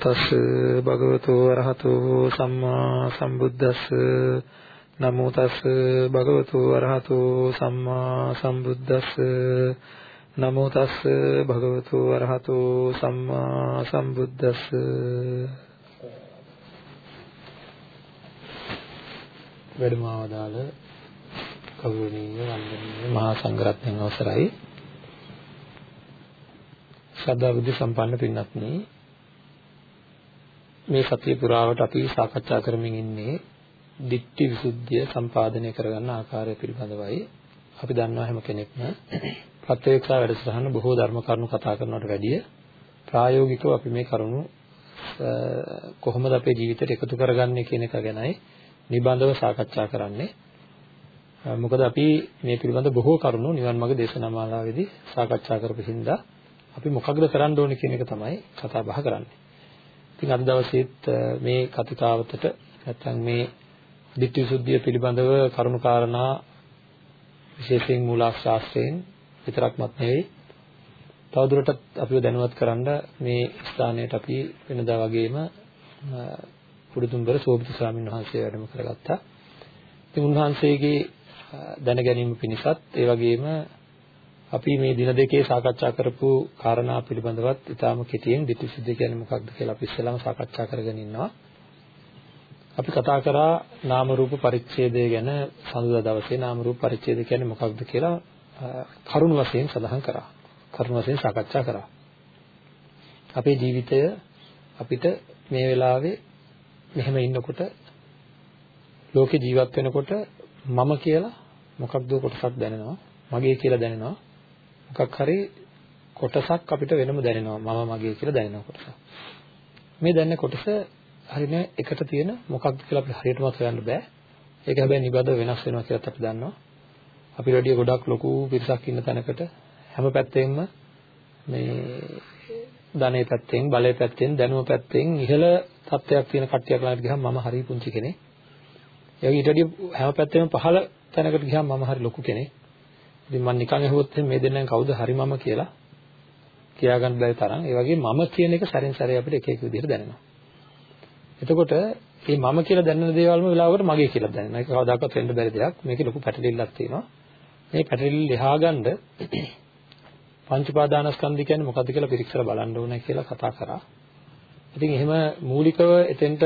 නමෝ තස් භගවතු වරහතු සම්මා සම්බුද්දස්ස. නමෝ තස් භගවතු වරහතු සම්මා සම්බුද්දස්ස. නමෝ තස් භගවතු වරහතු සම්මා සම්බුද්දස්ස. වැඩමවදාල කෞරණීය වන්දනීය මහා සංඝරත්නයන් අවසරයි. ශ්‍රද්ධා බුද්ධ සම්පන්න පින්වත්නි මේ සතිය පුරාවට අපි සාකච්ඡා කරමින් ඉන්නේ ditthi visuddhiya සම්පාදනය කරගන්න ආකාරය පිළිබඳවයි. අපි දන්නවා හැම කෙනෙක්ම ප්‍රත්‍යක්ෂා වැඩසටහන බොහෝ ධර්ම කරුණු කතා කරනවට වැඩිය ප්‍රායෝගිකව අපි මේ කරුණු කොහොමද අපේ ජීවිතයට එකතු කරගන්නේ කියන එක ගැනයි නිබඳව සාකච්ඡා කරන්නේ. මොකද අපි මේ පිළිබඳ බොහෝ කරුණු නිවන් මාර්ග දේශනා මාලාවේදී සාකච්ඡා කරපු හින්දා අපි මොකක්ද කරන්න ඕනේ කියන එක තමයි කතා බහ කරන්නේ. ඉතින් අද දවසේත් මේ කතිකාවතට නැත්නම් මේ ditthi suddhiya පිළිබඳව කරුණු කාරණා විශේෂයෙන් මූලාශ්‍රාස්ත්‍රයෙන් විතරක්මත් නෙවෙයි තවදුරටත් අපිව දැනුවත් කරන්න මේ ස්ථානයට අපි වෙනදා වගේම පුදුතුම්බර සෝභිත ස්වාමීන් වහන්සේ වැඩම කරගත්තා. ඉතින් උන්වහන්සේගේ දැන ගැනීම පිණිසත් ඒ වගේම අපි මේ දින දෙකේ සාකච්ඡා කරපු කාරණා පිළිබඳවත් ඊටාම කෙටියෙන් ditthිසිද්ධ කියන්නේ මොකක්ද කියලා අපි ඉස්සෙල්ලාම සාකච්ඡා කරගෙන ඉන්නවා. අපි කතා කරා නාම රූප පරිච්ඡේදය ගැන සඳුදා දවසේ නාම රූප පරිච්ඡේදය කියන්නේ මොකක්ද කියලා කරුණ වශයෙන් සඳහන් කරා. කරුණ වශයෙන් සාකච්ඡා කරා. අපේ ජීවිතය අපිට මේ වෙලාවේ මෙහෙම ඉන්නකොට ලෝකේ ජීවත් වෙනකොට මම කියලා මොකක්ද කොටසක් දැනෙනවා මගේ කියලා දැනෙනවා මොකක් හරි කොටසක් අපිට වෙනම දැනෙනවා මම මගේ කියලා දැනෙන කොටස. මේ දැනෙන කොටස හරින එකට තියෙන මොකක්ද කියලා අපිට හරියටම හොයන්න බෑ. ඒක හැබැයි නිබඳව වෙනස් වෙනවා කියලාත් අපි දන්නවා. අපි රෙඩිය ගොඩක් ලොකු පිරිසක් ඉන්න තැනකට හැම පැත්තෙම මේ ධනෙ පැත්තෙන් බලය පැත්තෙන් දැනුම පැත්තෙන් ඉහළ තත්ත්වයක් තියෙන කට්ටියක් ළඟට ගියහම මම හරි පුංචි කෙනෙක්. ඒ වගේ ඊට වඩා හැම පැත්තෙම පහළ තැනකට ගියහම මම හරි ලොකු කෙනෙක්. ඉතින් මම නිකන් ඇහුවොත් මේ දෙන්නෙන් කවුද හරි මම කියලා කියාගන්න බැරි තරම් ඒ වගේ මම කියන එක සැරෙන් සැරේ අපිට එක එක විදිහට දැනෙනවා. එතකොට මේ මම කියලා දැනෙන දේවල්ම වෙලාවකට මගේ කියලා දැනෙනවා. ඒක කවදාකවත් වෙන්න බැරි දෙයක්. මේකේ ලොකු පැටලිල්ලක් තියෙනවා. මේ පැටලිල්ල ලියාගන්න පංච පාදානස්කන්ධය කියන්නේ මොකද්ද කියලා පිරික්සලා බලන්න ඕනේ කියලා කතා කරා. ඉතින් එහෙම මූලිකව එතෙන්ට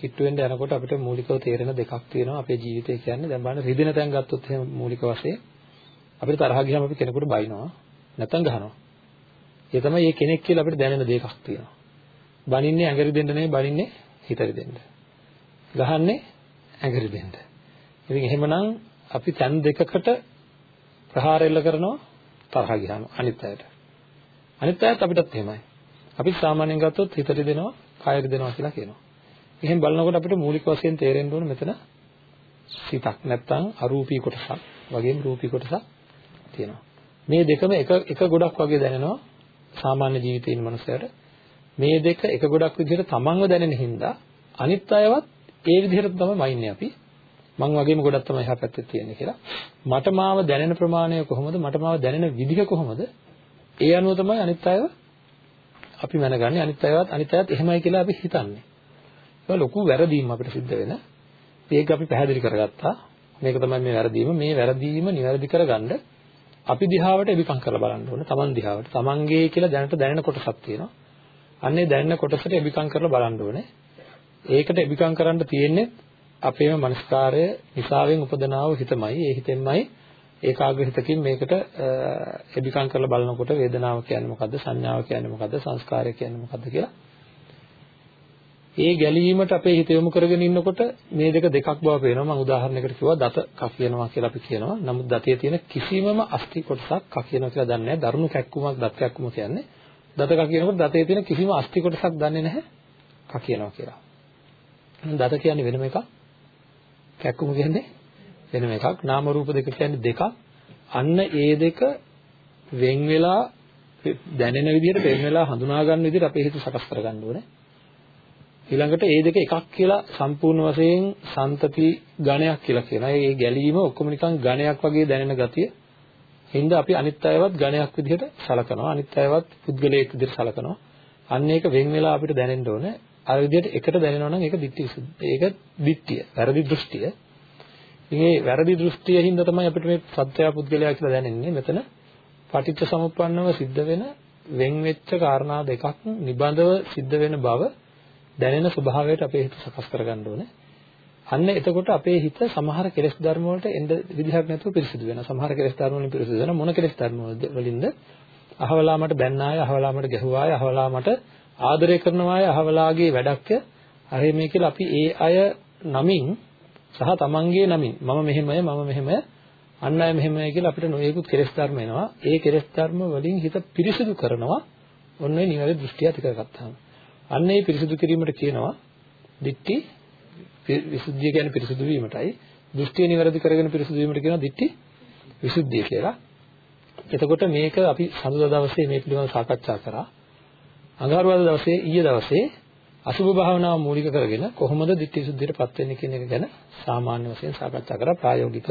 කිට්ටු වෙන්න යනකොට අපිට මූලිකව තේරෙන දෙකක් තියෙනවා අපේ ජීවිතය කියන්නේ. දැන් බලන්න රිදෙන තැන් ගත්තොත් එහෙම මූලික වශයෙන් අපිට තරහ ගියාම අපි කෙනෙකුට බයිනවා නැත්නම් ගහනවා. ඒ තමයි මේ කෙනෙක් කියලා අපිට දැනෙන දෙයක් තියෙනවා. බනින්නේ ඇඟරි දෙන්න නෙවෙයි බනින්නේ හිතරි දෙන්න. ගහන්නේ ඇඟරි දෙන්න. ඉතින් එහෙමනම් අපි තැන් දෙකකට ප්‍රහාර එල්ල කරනවා තරහ ගියාම අනිත් අයට. අනිත් අයත් අපිටත් එහෙමයි. අපි සාමාන්‍යයෙන් ගත්තොත් හිතරි දෙනවා, කායරි දෙනවා කියලා කියනවා. එහෙන් බලනකොට අපිට මූලික වශයෙන් තේරෙන්න ඕන මෙතන සිතක් නැත්තම් අරූපී කොටසක් වගේම රූපී කොටසක් තියෙනවා. මේ දෙකම එක එක ගොඩක් වගේ දැනෙනවා සාමාන්‍ය ජීවිතේ ඉන්න මනුස්සයට. මේ දෙක එක ගොඩක් විදිහට තමන්ව දැනෙන හින්දා අනිත් අයවත් ඒ විදිහට තමයි මයින්නේ අපි. මං වගේම ගොඩක් තමයි එහා පැත්තේ තියෙන්නේ කියලා. මට මාව දැනෙන ප්‍රමාණය කොහොමද? මට මාව දැනෙන විදිහ කොහොමද? ඒ අනුව තමයි අනිත් අයව අපි මැනගන්නේ. අනිත් අයවත් අනිත් අයත් එහෙමයි කියලා අපි හිතන්නේ. ඒක ලොකු වැරදීම් අපිට සිද්ධ වෙන. ඒක අපි පැහැදිලි කරගත්තා. මේක තමයි මේ වැරදීම. මේ වැරදීම නිවැරදි කරගන්න අපි දිහාවට එවිකම් කරලා බලන්න ඕනේ. Taman දිහාවට. Tamanගේ කියලා දැනට දැනෙන කොටසක් තියෙනවා. අන්නේ දැනෙන කොටසට එවිකම් කරලා බලන්න ඕනේ. ඒකට එවිකම් කරන්න තියෙන්නේ අපේම මනස්කාරය නිසාවෙන් උපදනා වූ හිතමයි. ඒ හිතෙන්මයි ඒකාග්‍ර හිතකින් මේකට එවිකම් කරලා බලනකොට වේදනාව කියන්නේ මොකද්ද? සංඥාව කියන්නේ මොකද්ද? සංස්කාරය කියන්නේ මොකද්ද කියලා ඒ ගැලීමට අපේ හිත යොමු කරගෙන ඉන්නකොට මේ දෙක දෙකක් බව පේනවා. මම උදාහරණයකට කිව්වා දත කකියනවා කියලා අපි කියනවා. නමුත් දතේ තියෙන කිසිමම අස්ති කොටසක් කකියනවා කියලා දන්නේ නැහැ. දරුණු කැක්කුමක් දත් කැක්කුම කියන්නේ. දත කකියනකොට දතේ තියෙන කිසිම අස්ති කොටසක් දන්නේ නැහැ කකියනවා කියලා. දත කියන්නේ වෙනම එකක්. කැක්කුම කියන්නේ වෙනම එකක්. නාම රූප දෙක කියන්නේ දෙකක්. අන්න ඒ දෙක වෙන් වෙලා දැනෙන විදිහට වෙන් වෙලා හඳුනා ගන්න විදිහට අපේ හිත සකස් කරගන්න ඕනේ. ඊළඟට ඒ දෙක එකක් කියලා සම්පූර්ණ වශයෙන් සන්තති ගණයක් කියලා කියනවා. ඒ ගැලීම ඔක්කොම නිකන් ගණයක් වගේ දැනෙන ගතිය. හින්දා අපි අනිත් අයවත් ගණයක් විදිහට සලකනවා. අනිත් අයවත් පුද්ගලයෙක් විදිහට සලකනවා. අන්න ඒක වෙන් වෙලා අපිට දැනෙන්න ඕනේ. අර විදිහට එකට දැනෙනවා නම් ඒක ditthi ඒක ditthිය. වැරදි දෘෂ්ටිය. ඉතින් මේ වැරදි දෘෂ්ටිය හින්දා තමයි අපිට මේ සත්‍ය පුද්ගලයා කියලා දැනෙන්නේ. මෙතන පටිච්ච සමුප්පන්නව සිද්ධ වෙන වෙන් වෙච්ච කාරණා දෙකක් නිබඳව සිද්ධ වෙන බව දැනෙන ස්වභාවයට අපේ හිත සකස් කරගන්න ඕනේ. අන්න එතකොට අපේ හිත සමහර කෙලෙස් ධර්ම වලට එන්න විදිහක් නැතුව පිරිසිදු වෙනවා. සමහර කෙලෙස් ධර්ම වලින් පිරිසිදු වෙනවා. මොන කෙලෙස් ධර්ම වලින්ද? අහවලා මට බැන්නාය, අහවලා මට ගැහුවාය, අහවලා මට ආදරය කරනවාය, අහවලාගේ වැඩක් අර මේ කියලා අපි ඒ අය නමින් සහ තමන්ගේ නමින් මම මෙහෙමයි, මම මෙහෙමයි, අන් අය මෙහෙමයි කියලා අපිට නොයෙකුත් කෙලෙස් ධර්ම එනවා. ඒ කෙලෙස් ධර්ම වලින් හිත පිරිසිදු කරනවා. ඔන්න ඔය නිවැරදි දෘෂ්ටිය ඇති කරගත්තාම. අන්න ඒ පිරිසිදු කිරීමට කියනවා දික්ටි විසුද්ධිය කියන්නේ පිරිසුදු වීමටයි දෘෂ්ටිය නිවැරදි කරගෙන පිරිසුදු වීමට කියනවා දිට්ඨි විසුද්ධිය කියලා. එතකොට මේක අපි සඳුදා දවසේ මේ පිළිබඳව සාකච්ඡා කරා. අඟහරුවාදා දවසේ ඊයේ දවසේ අසුභ භාවනාව මූලික කරගෙන කොහොමද දිට්ඨි විසුද්ධියටපත් වෙන්නේ කියන එක ගැන සාමාන්‍ය වශයෙන් සාකච්ඡා කරා ප්‍රායෝගිකව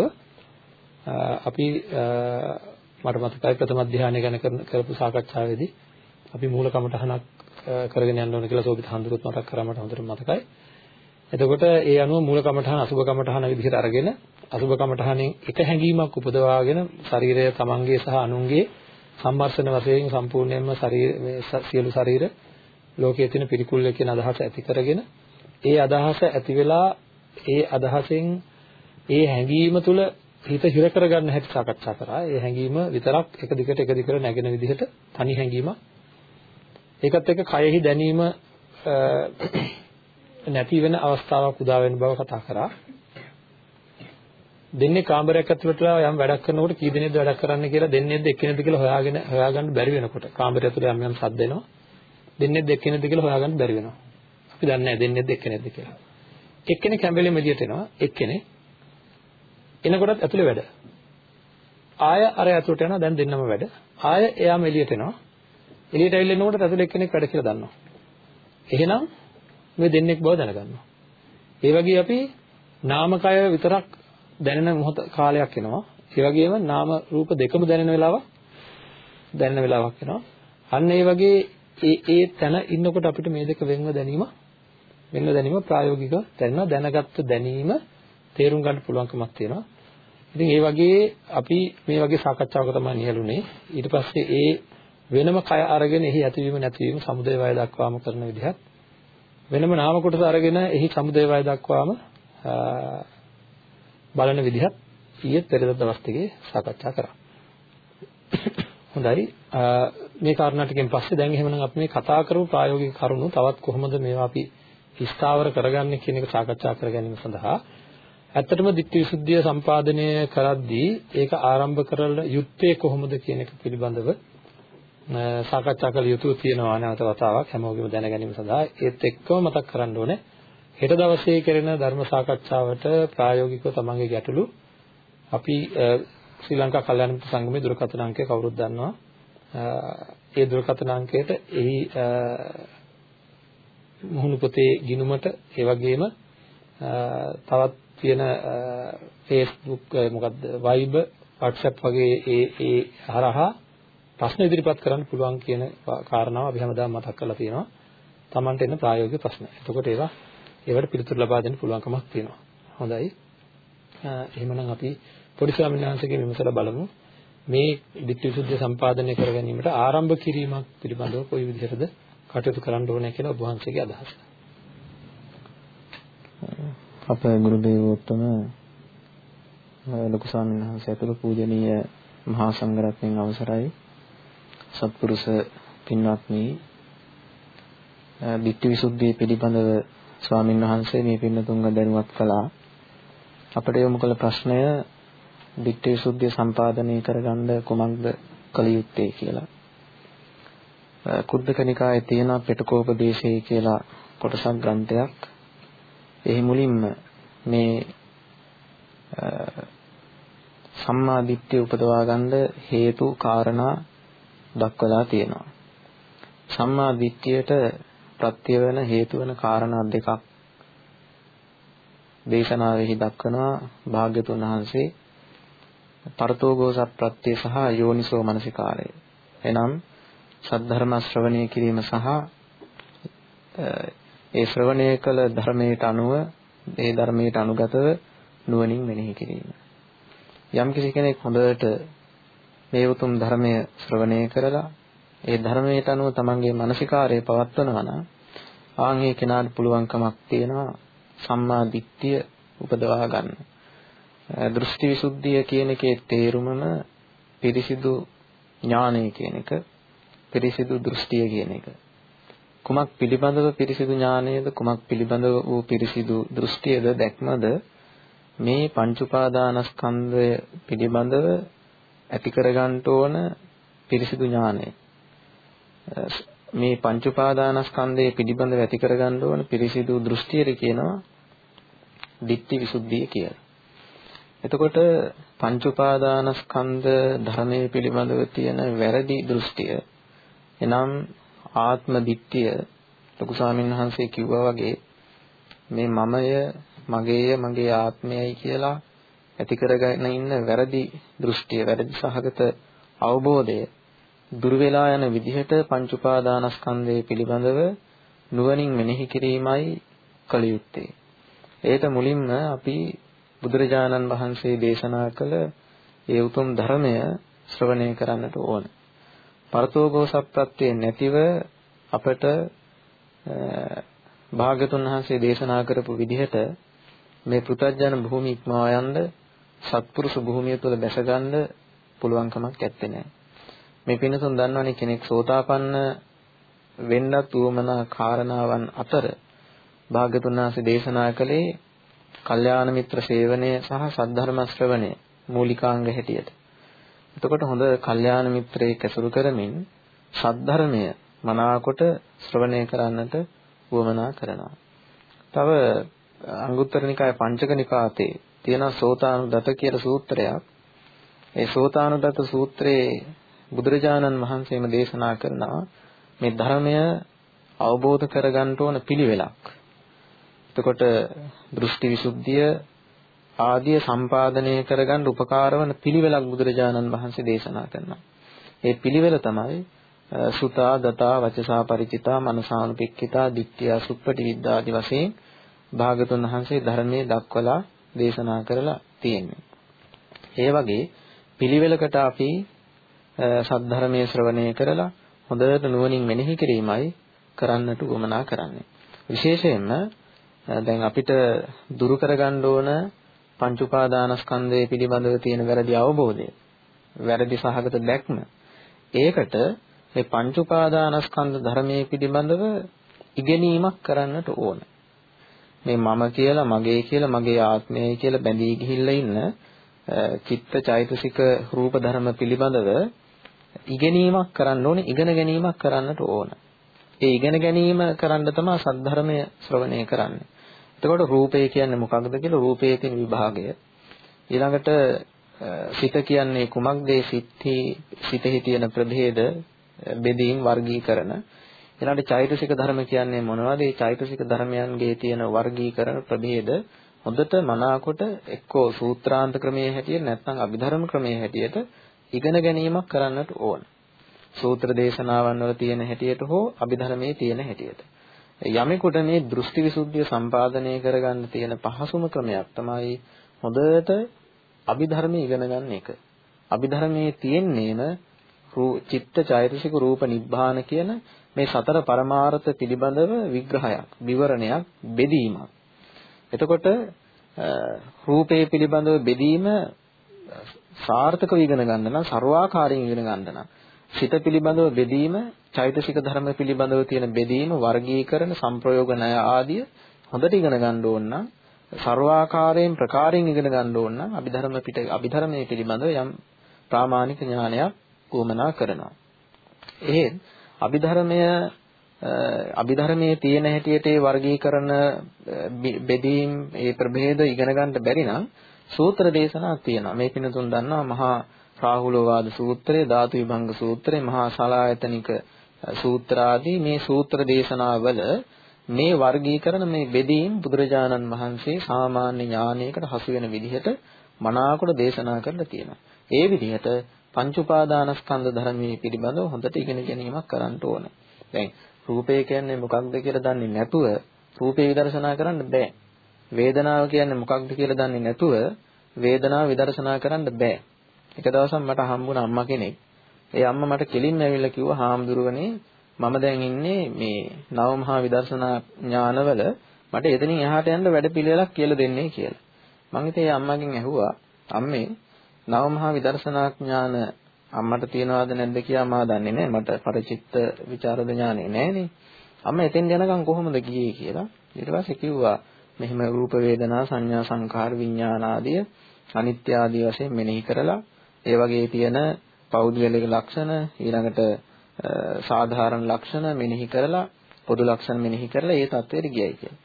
අපි මට මතකයි ප්‍රථම අධ්‍යයනය ගැන කරපු සාකච්ඡාවේදී අපි මූල කමටහනක් කරගෙන යන්න ඕන කියලා සෝබිත හඳුරුත් මතක් කරා මට හොඳට මතකයි. එතකොට ඒ අනුව මූල කමඨහන අසුබ කමඨහන විදිහට අරගෙන අසුබ කමඨහනෙන් එක හැඟීමක් උපදවාගෙන ශරීරය තමන්ගේ සහ අනුන්ගේ සම්මර්ෂණ වශයෙන් සම්පූර්ණයෙන්ම ශරීර මේ සියලු ශරීර ලෝකයේ තියෙන පිළිකුල් කියන අදහස ඇති කරගෙන ඒ අදහස ඇති වෙලා ඒ අදහසෙන් ඒ හැඟීම තුළ හිත හිර කරගන්න හැටි සාකච්ඡා කරා. ඒ හැඟීම විතරක් එක දිගට එක දිගට නැගෙන විදිහට තනි හැඟීමක්. ඒකත් එක්ක කයෙහි දැනීම නැති වෙන අවස්ථාවක් උදා වෙන බව කතා කරා. දෙන්නේ කාමරයක් ඇතුළටලා යම් වැඩක් කරනකොට කී දෙනෙක්ද වැඩක් කරන්න කියලා දෙන්නේද එක්කෙනෙක්ද කියලා හොයාගෙන හොයාගන්න බැරි වෙනකොට කාමරය ඇතුළේ යම් යම් සද්ද එනවා. දෙන්නේද එක්කෙනෙක්ද කියලා හොයාගන්න බැරි වෙනවා. අපි දන්නේ නැහැ දෙන්නේද එක්කෙනෙක්ද කියලා. එක්කෙනෙක් හැම්බෙලෙම එළියට එනවා. එක්කෙනෙක් එනකොටත් ඇතුළේ වැඩ. ආය අර ඇතුළට යනවා දැන් දෙන්නම වැඩ. ආය එයාම එළියට එනවා. එළියට ඇවිල්ලා එනකොට ඇතුළේ එක්කෙනෙක් වැඩ කියලා දන්නවා. එහෙනම් මේ දෙන්නෙක් බව දැනගන්නවා. ඒ වගේ අපි නාමකය විතරක් දැනෙන මොහොත කාලයක් එනවා. ඒ වගේම නාම රූප දෙකම දැනෙන වෙලාවක් දැනෙන වෙලාවක් එනවා. අන්න ඒ වගේ ඒ ඒ තැන ඉන්නකොට අපිට මේ දෙක වෙන්ව දැනීම වෙන්ව දැනීම ප්‍රායෝගිකව දැනන දැනගත්ත දැනීම තේරුම් ගන්න පුළුවන්කමක් තියෙනවා. ඉතින් ඒ වගේ අපි මේ වගේ සාකච්ඡාවක තමයි නිහළුනේ. ඊට පස්සේ ඒ වෙනම කය අරගෙන එහි ඇතිවීම නැතිවීම සමුදය වය දක්වාම කරන විදිහත් වෙනම නාම කොටස අරගෙන එහි සමුදය වය දක්වාම බලන විදිහත් ඊයේ පෙරේද දවස් ටිකේ සාකච්ඡා කරා. හොඳයි මේ කාරණා ටිකෙන් පස්සේ දැන් එහෙමනම් අපි මේ කතා කරපු ප්‍රායෝගික කරුණු තවත් කොහොමද මේවා අපි ස්ථාවර කරගන්නේ කියන එක සාකච්ඡා කර ගැනීම සඳහා ඇත්තටම ditthi visuddhiya සම්පාදනය කරද්දී ඒක ආරම්භ කරලා යුත්තේ කොහොමද කියන එක පිළිබඳව සාකච්ඡා කළ යුතු තියෙනවා නැවත වතාවක් හැමෝගෙම දැන ගැනීම සඳහා. ඒත් එක්කම මතක් කරන්න ඕනේ. හෙට දවසේ කෙරෙන ධර්ම සාකච්ඡාවට ප්‍රායෝගිකව තමන්ගේ ගැටලු. අපි ශ්‍රී ලංකා කල්යාණ මිත්‍ර සංගමේ දුරකථන අංකය කවුරුත් දන්නවා. ඒ දුරකථන අංකයට එහි මුහුණු පොතේ ගිණුමට ඒ වගේම තවත් තියෙන Facebook මොකද්ද Viber WhatsApp වගේ ඒ ඒ හරහා ප්‍රශ්න ඉදිරිපත් කරන්න පුළුවන් කියන කාරණාව අපි හැමදාම මතක් කරලා තියෙනවා. Tamanට එන ප්‍රායෝගික ප්‍රශ්න. එතකොට ඒවා ඒවට පිළිතුරු ලබා දෙන්න පුළුවන්කමක් තියෙනවා. හොඳයි. එහෙමනම් අපි පොඩි ස්වාමීන් වහන්සේගෙන් විමසලා බලමු. මේ ditthිසුද්ධිය සම්පාදනය කර ගැනීමට ආරම්භ කිරීමක් පිළිබඳව කොයි විදිහටද කටයුතු කරන්න ඕනේ කියලා ඔබ වහන්සේගේ අදහස. අපේ ගුරු දේවෝත්තම ලොකු ස්වාමීන් වහන්සේ ඇතුළු පූජනීය මහා සංඝරත්නයන් අවසරයි සත්පුරුෂ පින්වත්නි ditthi visuddhiය පිළිබඳව ස්වාමින් වහන්සේ මේ පින්නතුන්ව දැනුවත් කළා. අපිට යොමු කළ ප්‍රශ්නය ditthi visuddhiය සම්පාදනය කරගන්න කුමක්ද කළ යුත්තේ කියලා. කුද්දක නිකායේ තියෙන පිටකෝපදේශය කියලා කොටසක් ග්‍රන්ථයක්. එහි මුලින්ම මේ සම්මා දිට්ඨිය උපදවා ගන්න හේතු කාරණා දක්වලා තියෙනවා. සම්මා දිට්ඨියට ප්‍රත්‍ය වෙන හේතු වෙන කාරණා දෙකක් දේශනාවෙහි දක්වනවා භාග්‍යතුන් වහන්සේ පරතෝගෝස ප්‍රත්‍ය සහ යෝනිසෝ මනසිකාරය. එනම් සද්ධර්ම ශ්‍රවණය කිරීම සහ ඒ ශ්‍රවණය කළ ධර්මයට අනුව ඒ ධර්මයට අනුගතව නුවණින් මෙනෙහි කිරීම. යම් කිසි කෙනෙක් හොඳට මේ උතුම් ධර්මය ශ්‍රවණය කරලා ඒ ධර්මයට අනුව තමන්ගේ මානසිකාරය පවත්වනවා නම් ආන් ඒ කෙනාට පුළුවන්කමක් තියෙනවා සම්මා දිට්ඨිය උපදවා ගන්න. දෘෂ්ටි විසුද්ධිය කියන එකේ තේරුමම පිරිසිදු ඥානය කියන එක පිරිසිදු දෘෂ්ටිය කියන එක. කුමක් පිළිබඳව පිරිසිදු ඥානයද කුමක් පිළිබඳව වූ පිරිසිදු දෘෂ්ටියද දැක්මද මේ පංච උපාදානස්කන්ධය පිළිබඳව ඇති කරගන්න ඕන පිරිසිදු ඥානය. මේ පංච උපාදානස්කන්ධය පිළිබඳව ඇති කරගන්න ඕන පිරිසිදු දෘෂ්ටියට කියනවා ditthi visuddhiය කියලා. එතකොට පංච උපාදානස්කන්ධ ධර්මයේ පිළිබඳව තියෙන වැරදි දෘෂ්ටිය එනම් ආත්ම දිට්ඨිය ලොකු ස්වාමීන් වහන්සේ කිව්වා වගේ මේ මමය මගේය මගේ ආත්මයයි කියලා ඇති කරගෙන ඉන්න වැරදි දෘෂ්ටිය වැරදි සහගත අවබෝධය දුර වෙලා යන විදිහට පංච උපාදානස්කන්ධය පිළිබඳව නුවණින් මෙනෙහි කිරීමයි කළ යුත්තේ. ඒට මුලින්ම අපි බුදුරජාණන් වහන්සේ දේශනා කළ ඒ උතුම් ධර්මය ශ්‍රවණය කරන්නට ඕන. පරතෝගෝසප්පත්තිය නැතිව අපට භාගතුන් වහන්සේ දේශනා කරපු විදිහට මේ පෘථජන භූමි ඉක්මවා යන්න සත්පුරුෂ භූමිය තුළ බැසගන්න පුළුවන් කමක් නැත්තේ නෑ. මේ පින්නතුන් දන්නවනේ කෙනෙක් සෝතාපන්න වෙන්නත් උවමනා කාරණාවන් අතර භාග්‍යතුන් වහන්සේ දේශනා කළේ කල්යාණ මිත්‍ර සේවනය සහ සද්ධර්ම ශ්‍රවණය මූලිකාංග හැටියට. එතකොට හොඳ කල්යාණ මිත්‍රයෙක් ඇසුරු කරමින් සද්ධර්මය මනාකොට ශ්‍රවණය කරන්නට වමනා කරනවා. තව අංගුත්තර නිකාය පංචක නිපාතේ තියෙන සෝතානුදත කියලා සූත්‍රයක්. ඒ සෝතානුදත සූත්‍රයේ බුදුරජාණන් වහන්සේම දේශනා කරනවා මේ ධර්මය අවබෝධ කරගන්න ඕන පිළිවෙලක්. එතකොට දෘෂ්ටි විසුද්ධිය ආදිය සම්පාදනය කරගන්න උපකාර වන පිළිවෙලක් බුදුරජාණන් වහන්සේ දේශනා කරනවා. ඒ පිළිවෙල තමයි සුතා දතා වචසා ಪರಿචිතා මනසානුපෙක්කිතා දික්ඛ්‍යා සුප්පටි විද්දා ආදි වශයෙන් භාගතුන් වහන්සේ ධර්මයේ දක්වලා දේශනා කරලා තියෙන්නේ. ඒ වගේ පිළිවෙලකට අපි සද්ධර්මයේ ශ්‍රවණය කරලා හොඳට නුවණින් මෙනෙහි කිරීමයි කරන්නට උවමනා කරන්නේ. විශේෂයෙන්ම දැන් අපිට දුරු කරගන්න ඕන පංච උපාදානස්කන්ධය පිළිබඳව තියෙන වැරදි අවබෝධය, වැරදි සහගත දැක්ම. ඒකට මේ පංච උපාදානස්කන්ධ ධර්මයේ පිළිබඳව ඉගෙනීමක් කරන්නට ඕන. මේ මම කියලා, මගේ කියලා, මගේ ආත්මයයි කියලා බැඳී ගිහිල්ලා ඉන්න චිත්ත චෛතසික රූප ධර්ම පිළිබඳව ඉගෙනීමක් කරන්න ඕනේ, ඉගෙන ගැනීමක් කරන්නට ඕන. ඒ ඉගෙන ගැනීම කරන්න තමයි සද්ධර්මය ශ්‍රවණය කරන්නේ. එතකොට රූපය කියන්නේ මොකක්ද කියලා රූපයේ තියෙන විභාගය ඊළඟට සිත කියන්නේ කුමක්ද ඒ සිත්හි සිතෙහි තියෙන ප්‍රභේද බෙදීම් වර්ගීකරණ ඊළඟට චෛතසික ධර්ම කියන්නේ මොනවද? ඒ චෛතසික ධර්මයන්ගේ තියෙන වර්ගීකරණ ප්‍රභේද හොඳට මනාකොට එක්කෝ සූත්‍රාන්ත ක්‍රමයේ හැටියට නැත්නම් අභිධර්ම ක්‍රමයේ හැටියට ඉගෙන ගැනීමක් කරන්නට ඕන. සූත්‍ර දේශනාවන් වල තියෙන හැටියට හෝ අභිධර්මයේ තියෙන හැටියට. යමෙකුට මේ දෘෂ්ටි විසුද්ධිය සම්පාදනය කරගන්න තියෙන පහසුම ක්‍රමයක් තමයි හොඳට අභිධර්මයේ ඉගෙන ගන්න එක. අභිධර්මයේ තියෙන්නේම චිත්ත චෛතසික රූප නිබ්බාන කියන මේ සතර පරමාර්ථ පිළිබඳව විග්‍රහයක් විවරණයක් බෙදීමක්. එතකොට රූපයේ පිළිබඳව බෙදීම සාර්ථකව ඉගෙන ගන්න නම් ਸਰවාකාරයෙන් ඉගෙන ගන්න නම් සිත පිළිබඳව බෙදීම චෛතසික ධර්ම පිළිබඳව තියෙන බෙදීම වර්ගීකරණ සංප්‍රයෝග ණය ආදී හොඳට ඉගෙන ගන්න ඕන නම් ਸਰවාකාරයෙන් ප්‍රකාරයෙන් ඉගෙන ගන්න ඕන නම් අභිධර්ම පිට අභිධර්මයේ පිළිබඳව යම් ප්‍රාමාණික ඥානයක් උවමනා කරනවා. එහෙත් අභිධර්මය අභිධර්මයේ තියෙන හැටියට ඒ වර්ගීකරණ බෙදීම් ඒ ප්‍රභේද ඉගෙන ගන්න බැරි නම් සූත්‍ර දේශනා තියෙනවා. මේ පිනතුන් දන්නවා මහා රාහුලවාද සූත්‍රය, ධාතු විභංග සූත්‍රය, මහා සලායතනික සූත්‍ර ආදී මේ සූත්‍ර දේශනාවල මේ වර්ගීකරණ මේ බෙදීම් බුදුරජාණන් වහන්සේ සාමාන්‍ය ඥානයකට හසු වෙන විදිහට මනාකොට දේශනා කරලා තියෙනවා. ඒ විදිහට පංච උපාදානස්කන්ධ ධර්මයේ පිළිබඳව හොඳට ඉගෙන ගැනීමක් කරන්න ඕන. දැන් රූපය කියන්නේ මොකක්ද කියලා දන්නේ නැතුව රූපේ විදර්ශනා කරන්න බෑ. වේදනාව කියන්නේ මොකක්ද කියලා දන්නේ නැතුව වේදනාව විදර්ශනා කරන්න බෑ. එක දවසක් මට හම්බුණ අම්මා කෙනෙක්. ඒ අම්මා මට කෙලින්ම ඇවිල්ලා කිව්වා හාමුදුරුවනේ මම දැන් ඉන්නේ මේ නව මහා විදර්ශනා ඥානවල මට එතනින් එහාට යන්න වැඩ පිළිවෙලක් කියලා දෙන්නේ කියලා. මම ඉතින් ඒ අම්මාගෙන් ඇහුවා අම්මේ නවමහා විදර්ශනා ඥාන අම්මට තියනවාද නැද්ද කියලා මා දන්නේ නැහැ. මට පරිචිත්ත විචාරද ඥානෙ නැහනේ. අම්මා එතෙන් යනකම් කොහොමද ගියේ කියලා. ඊට පස්සේ කිව්වා මෙහෙම රූප වේදනා සංඥා සංකාර විඥාන ආදී අනිත්‍ය ආදී වශයෙන් මෙනෙහි කරලා ඒ වගේ තියෙන පෞද්ගලික ලක්ෂණ ඊළඟට සාධාරණ ලක්ෂණ මෙනෙහි කරලා පොදු ලක්ෂණ මෙනෙහි කරලා ඒ தത്വෙට ගියයි කියලා.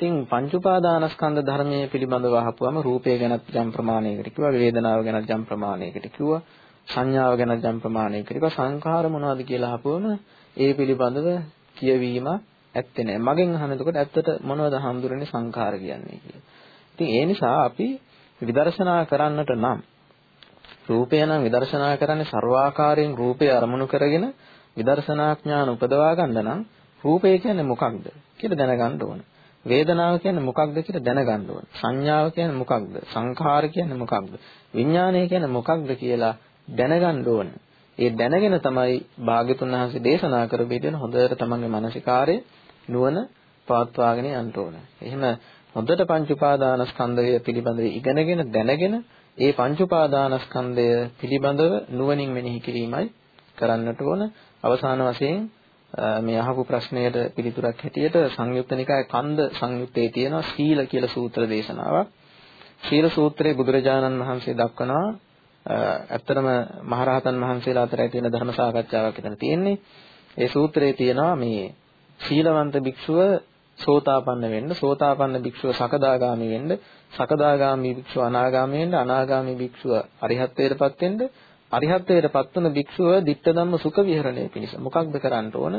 ඉතින් පංච උපාදානස්කන්ධ ධර්මයේ පිළිබඳව අහපුවම රූපය ගැනත් යම් ප්‍රමාණයකට කිව්වා වේදනාව ගැනත් යම් ප්‍රමාණයකට කිව්වා සංඥාව ගැනත් යම් ප්‍රමාණයකට කිව්වා සංඛාර මොනවද කියලා අහපුවම ඒ පිළිබඳව කියවීම ඇත්තේ නැහැ. මගෙන් අහන එතකොට ඇත්තට මොනවද හඳුරන්නේ සංඛාර කියන්නේ කියලා. ඉතින් ඒ නිසා අපි විදර්ශනා කරන්නට නම් රූපය නම් විදර්ශනා කරන්නේ ਸਰවාකාරයෙන් රූපය අරමුණු කරගෙන විදර්ශනා ඥාන උපදවා ගන්න නම් රූපය කියන්නේ මොකක්ද කියලා දැනගන්න ඕන. වේදනාව කියන්නේ මොකක්ද කියලා දැනගන්න ඕන. සංඥාව කියන්නේ මොකක්ද? සංඛාර කියන්නේ මොකක්ද? විඥානය කියන්නේ මොකක්ද කියලා දැනගන්න ඕන. ඒ දැනගෙන තමයි භාග්‍යතුන් වහන්සේ දේශනා කර බෙදෙන හොඳට තමන්ගේ මානසිකාරය නුවණ පවත්වාගෙන යන්න ඕන. එහෙම හොඳට පංච උපාදානස්කන්ධය පිළිබඳව ඉගෙනගෙන දැනගෙන ඒ පංච උපාදානස්කන්ධය පිළිබඳව නුවණින් මෙනෙහි කිරීමයි කරන්නට ඕන. අවසාන වශයෙන් මේ අහපු ප්‍රශ්නයට පිළිතුරක් හැටියට සංයුක්ත නිකාය කන්ද සංයුත්තේ තියෙනවා සීල කියලා සූත්‍ර දේශනාවක්. සීල සූත්‍රයේ බුදුරජාණන් වහන්සේ දක්වනවා ඇත්තටම මහරහතන් වහන්සේලා අතරයි තියෙන ධර්ම සාකච්ඡාවක් එතන තියෙන්නේ. ඒ සූත්‍රයේ තියෙනවා මේ සීලවන්ත භික්ෂුව සෝතාපන්න වෙන්න, සෝතාපන්න භික්ෂුව සකදාගාමි වෙන්න, සකදාගාමි භික්ෂුව අනාගාමි වෙන්න, අනාගාමි භික්ෂුව අරිහත්ත්වයටපත් වෙන්න, අරිහත්ත්වයටපත් වන භික්ෂුව ditta ධම්ම සුඛ විහරණය පිණිස මොකක්ද කරන්න ඕන?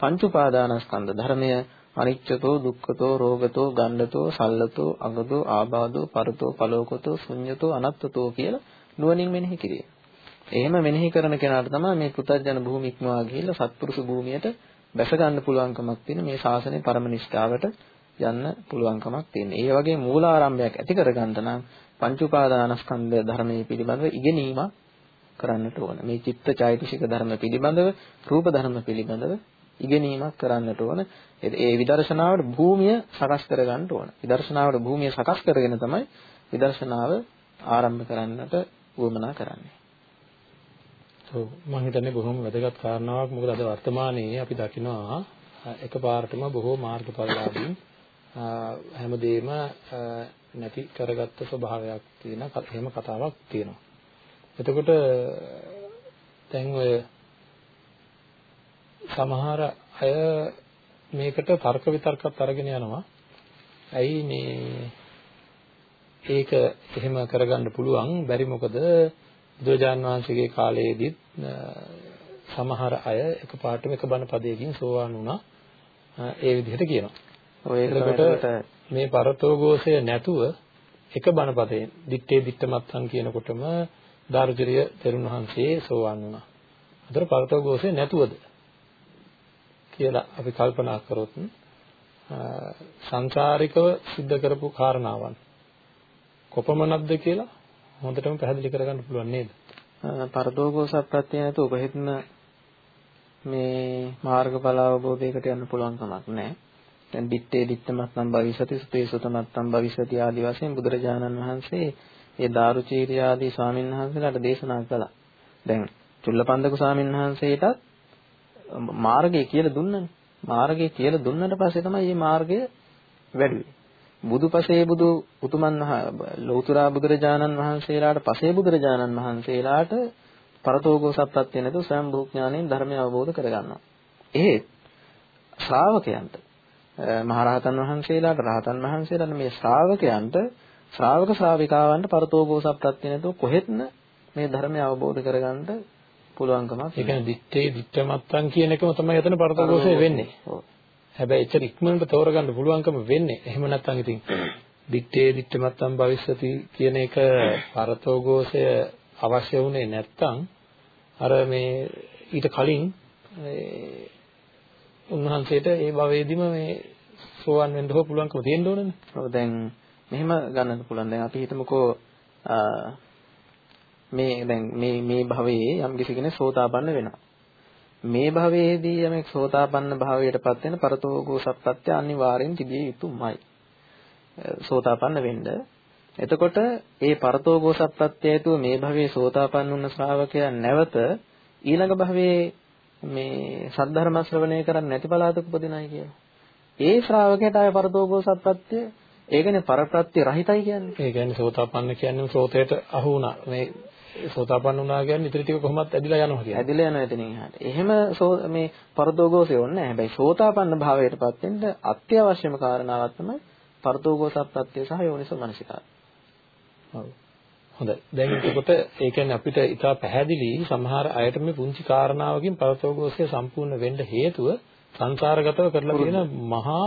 පංච උපාදානස්කන්ධ ධර්මය අනිච්චතෝ දුක්ඛතෝ රෝගතෝ ගණ්ඩතෝ සල්ලතෝ අගදෝ ආබාධෝ පරතෝ පලෝකතෝ ශුඤ්ඤතෝ අනත්තතෝ කියලා නුවණින් මෙනෙහි කිරීම. එහෙම මෙනෙහි කරන කෙනාට තමයි මේ පුතර්ජන භූමි ඉක්මවා ගිහිල්ලා සත්පුරුෂ භූමියට බැස ගන්න පුළුවන්කමක් තියෙන මේ ශාසනයේ පරම නිෂ්ඨාවට යන්න පුළුවන්කමක් තියෙන. ඒ වගේ මූලාරම්භයක් ඇති කරගන්න නම් පංච උපාදානස්කන්ධ ධර්මයේ පිළිබඳව ඉගෙනීමක් කරන්නට ඕන. මේ චිත්ත චෛතසික ධර්ම පිළිබඳව, රූප ධර්ම පිළිබඳව ඉගෙනීමක් කරන්නට ඕන. ඒ විදර්ශනාවට භූමිය සකස් කරගන්න ඕන. විදර්ශනාවට භූමිය සකස් කරගෙන තමයි විදර්ශනාව ආරම්භ කරන්නට වුවමනා කරන්නේ. ඔව් මම හිතන්නේ බොහොම වැදගත් කාරණාවක් මොකද අද වර්තමානයේ අපි දකිනවා එකපාරටම බොහෝ මාර්ගඵලලාභීන් හැමදේම නැති කරගත්ත ස්වභාවයක් තියෙන එහෙම කතාවක් තියෙනවා. එතකොට දැන් ඔය සමහර අය මේකට තර්ක විතර්කත් අරගෙන යනවා. ඇයි මේ ඒක එහෙම කරගන්න පුළුවන් බැරි මොකද බුදුජාන් වහන්සේගේ කාලයේදීත් සමහර අය එකපාරටම එක බණ පදයකින් සෝවාන් වුණා ඒ විදිහට කියනවා. ඔය එතකොට මේ පරතෝഘോഷය නැතුව එක බණ පදයෙන් දිත්තේ දිත්තමත්සන් කියනකොටම දාරුචරිය තෙරුන් වහන්සේ සෝවාන් වුණා. අතර පරතෝഘോഷය නැතුවද කියලා අපි කල්පනා කරොත් සංසාරිකව සිද්ධ කරපු කාරණාවන් කොපමණක්ද කියලා හොඳටම පැහැදිලි කරගන්න පුළුවන් නේද? පරදෝගෝස ප්‍රත්‍ය නැතුව කොහෙත්ම මේ මාර්ගඵල අවබෝධයකට යන්න පුළුවන් කමක් නැහැ. දැන් දිත්තේ දිත්තමත්නම් භවිෂති සුතේ සුතමත්නම් භවිෂති ආදී වශයෙන් බුදුරජාණන් වහන්සේ ඒ දාරුචීරිය ආදී ස්වාමීන් වහන්සේලාට දේශනා කළා. දැන් චුල්ලපන්දක ස්වාමීන් වහන්සේටත් මාර්ගය කියලා දුන්නනේ. මාර්ගය කියලා දුන්නට පස්සේ තමයි මේ මාර්ගය වැඩිවේ. බුදුපසේ බුදු උතුමන් ලෞතුරා බුදුරජාණන් වහන්සේලාට පසේ බුදුරජාණන් වහන්සේලාට පරතෝගෝ සත්‍යත්‍ය නැතුව ස්වයං ඥාණයෙන් ධර්මය අවබෝධ කරගන්නවා. එහෙත් ශ්‍රාවකයන්ට මහරහතන් වහන්සේලාට රහතන් වහන්සේලාට මේ ශ්‍රාවකයන්ට ශ්‍රාවක ශ්‍රාවිකාවන්ට පරතෝගෝ සත්‍යත්‍ය නැතුව කොහෙත්ම මේ ධර්මය අවබෝධ කරගන්න පුළුවන්කමක්. ඒ කියන්නේ දිත්තේ දිත්තමත්තන් කියන එකම තමයි එතන පරතෝගෝසේ වෙන්නේ. හැබැයි එච්චර ඉක්මනට තෝරගන්න පුළුවන්කම වෙන්නේ. එහෙම නැත්නම් ඉතින් දිත්තේ දිත්තමත්තම් භවිෂති කියන එක පරතෝഘോഷය අවශ්‍ය වුණේ නැත්නම් අර මේ ඊට කලින් උන්වහන්සේට ඒ භවයේදීම මේ සෝවන් වෙන්න හෝ පුළුවන්කම තියෙන්න ඕනනේ. ඔව් දැන් මෙහෙම ගන්නත් පුළුවන්. දැන් අපි හිතමුකෝ මේ දැන් මේ මේ භවයේ යම් කිසි කෙනෙක් සෝතාපන්න වෙනවා. මේ භවයේදී යමෙක් සෝතාපන්න භාවයටපත් වෙන පරතෝගෝ සත්‍යත්‍ය අනිවාර්යෙන් තිබිය යුතුමයි. සෝතාපන්න වෙන්න. එතකොට ඒ පරතෝගෝ සත්‍යත්‍ය හේතුව මේ භවයේ සෝතාපන්න වුණ ශ්‍රාවකයා නැවත ඊළඟ භවයේ මේ සද්ධර්ම ශ්‍රවණය කරන්නේ නැති පළාතක උපදිනයි කියලා. ඒ ශ්‍රාවකයාට ආය පරතෝගෝ සත්‍යත්‍ය ඒ කියන්නේ පරප්‍රත්‍ය රහිතයි කියන්නේ. ඒ කියන්නේ සෝතාපන්න කියන්නේ සෝතයට අහු වුණා. මේ සෝතාපන්න වුණා කියන්නේ ඉතින් ටික කොහොමත් ඇදිලා යනවා කියන්නේ. ඇදිලා යනවා එතනින් එහාට. එහෙම මේ පරතෝගෝසය ඕනේ. හැබැයි සෝතාපන්න භාවයටපත් වෙන්න අත්‍යවශ්‍යම කාරණාවක් තමයි පරතෝගෝසප්පත්‍ය සහ යෝනිසෝ මනසිකාරය. ඔව්. හොඳයි. දැන් එතකොට ඒ කියන්නේ අපිට ඉතා පැහැදිලි සමහර අයට මේ පුංචි කාරණාවකින් පරතෝගෝසය සම්පූර්ණ වෙන්න හේතුව සංසාරගතව කරලා තියෙන මහා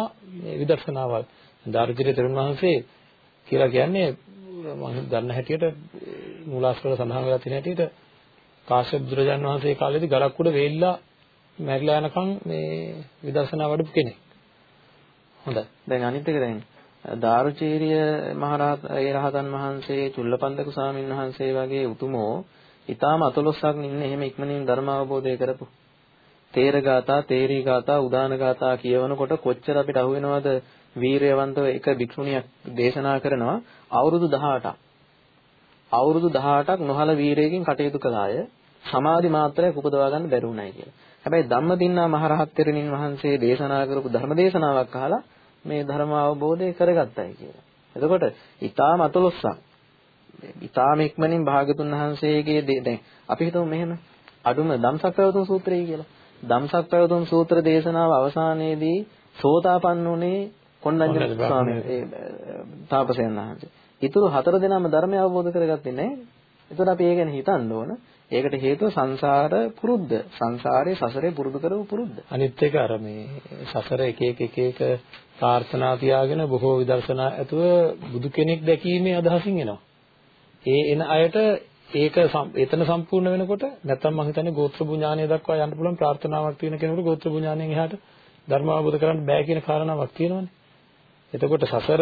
විදර්ශනාවල්. දාර්ශනික තෙරුන් වහන්සේ කියලා කියන්නේ මම දන්න හැටියට මූලාශ්‍රවල සඳහන් වෙලා තියෙන හැටියට කාශ්‍යප බුදුරජාන් වහන්සේ කාලේදී ගලක් උඩ වේලිලා මැරිලා යනකම් මේ විදර්ශනා වඩපු කෙනෙක්. හොඳයි. දැන් අනිත් එක දැන් දාරුචීරිය මහරහත ඒ රහතන් වහන්සේ චුල්ලපන්දක ස්වාමීන් වහන්සේ වගේ උතුමෝ ඊටාම අතලොස්සක් ඉන්නේ එහෙම ඉක්මනින් ධර්ම අවබෝධය කරපු. තේර ගාථා, තේරී ගාථා, උදාන ගාථා කියවනකොට කොච්චර අපිට අහු වෙනවද වීරයවන්තව එක භික්ෂුණියක් දේශනා කරනවා අවුරුදු 18ක්. අවුරුදු 18ක් නොහල වීරයෙකින් කටයුතු කළාය. සමාධි මාත්‍රයක් උපදවා ගන්න බැරි වුණයි කියලා. හැබැයි ධම්මදින්නා මහරහත් තෙරණින් වහන්සේ දේශනා කරපු ධර්ම දේශනාවක් අහලා මේ ධර්ම අවබෝධය කරගත්තයි කියලා. එතකොට ඊටාම අතලොස්සක්. ඊටාම ඉක්මනින් භාගතුන් වහන්සේගේ දැන් අපි හිතමු මෙහෙම අඩුම ධම්සක් පැවතුම් සූත්‍රය කියලා. ධම්සක් පැවතුම් සූත්‍ර දේශනාව අවසානයේදී සෝතාපන්න උනේ කොණ්ඩඤ්ඤ ස්වාමීන් ඒ තාපසයන් වහන්සේ. ඊතුරු හතර දෙනාම ධර්මය අවබෝධ කරගත්තේ නැහැ. එතකොට අපි ඒ ගැන හිතන්න ඕන. ඒකට හේතුව සංසාර පුරුද්ද. සංසාරේ සසරේ පුරුදු කරපු පුරුද්ද. අනිත් එක අර මේ සසර එක එක එක එක ප්‍රාර්ථනා තියාගෙන බොහෝ විදර්ශනා ඇතුව බුදු කෙනෙක් දැකීමේ අදහසින් එනවා. ඒ එන අයට ඒක එතන සම්පූර්ණ වෙනකොට නැත්තම් මම හිතන්නේ ගෝත්‍ර බුඥානය දක්වා යන්න පුළුවන් ප්‍රාර්ථනාවක් තියෙන කෙනෙකුට ගෝත්‍ර බුඥානයෙන් එහාට ධර්ම අවබෝධ කරගන්න බෑ කියන කාරණාවක් තියෙනවනේ. එතකොට සසර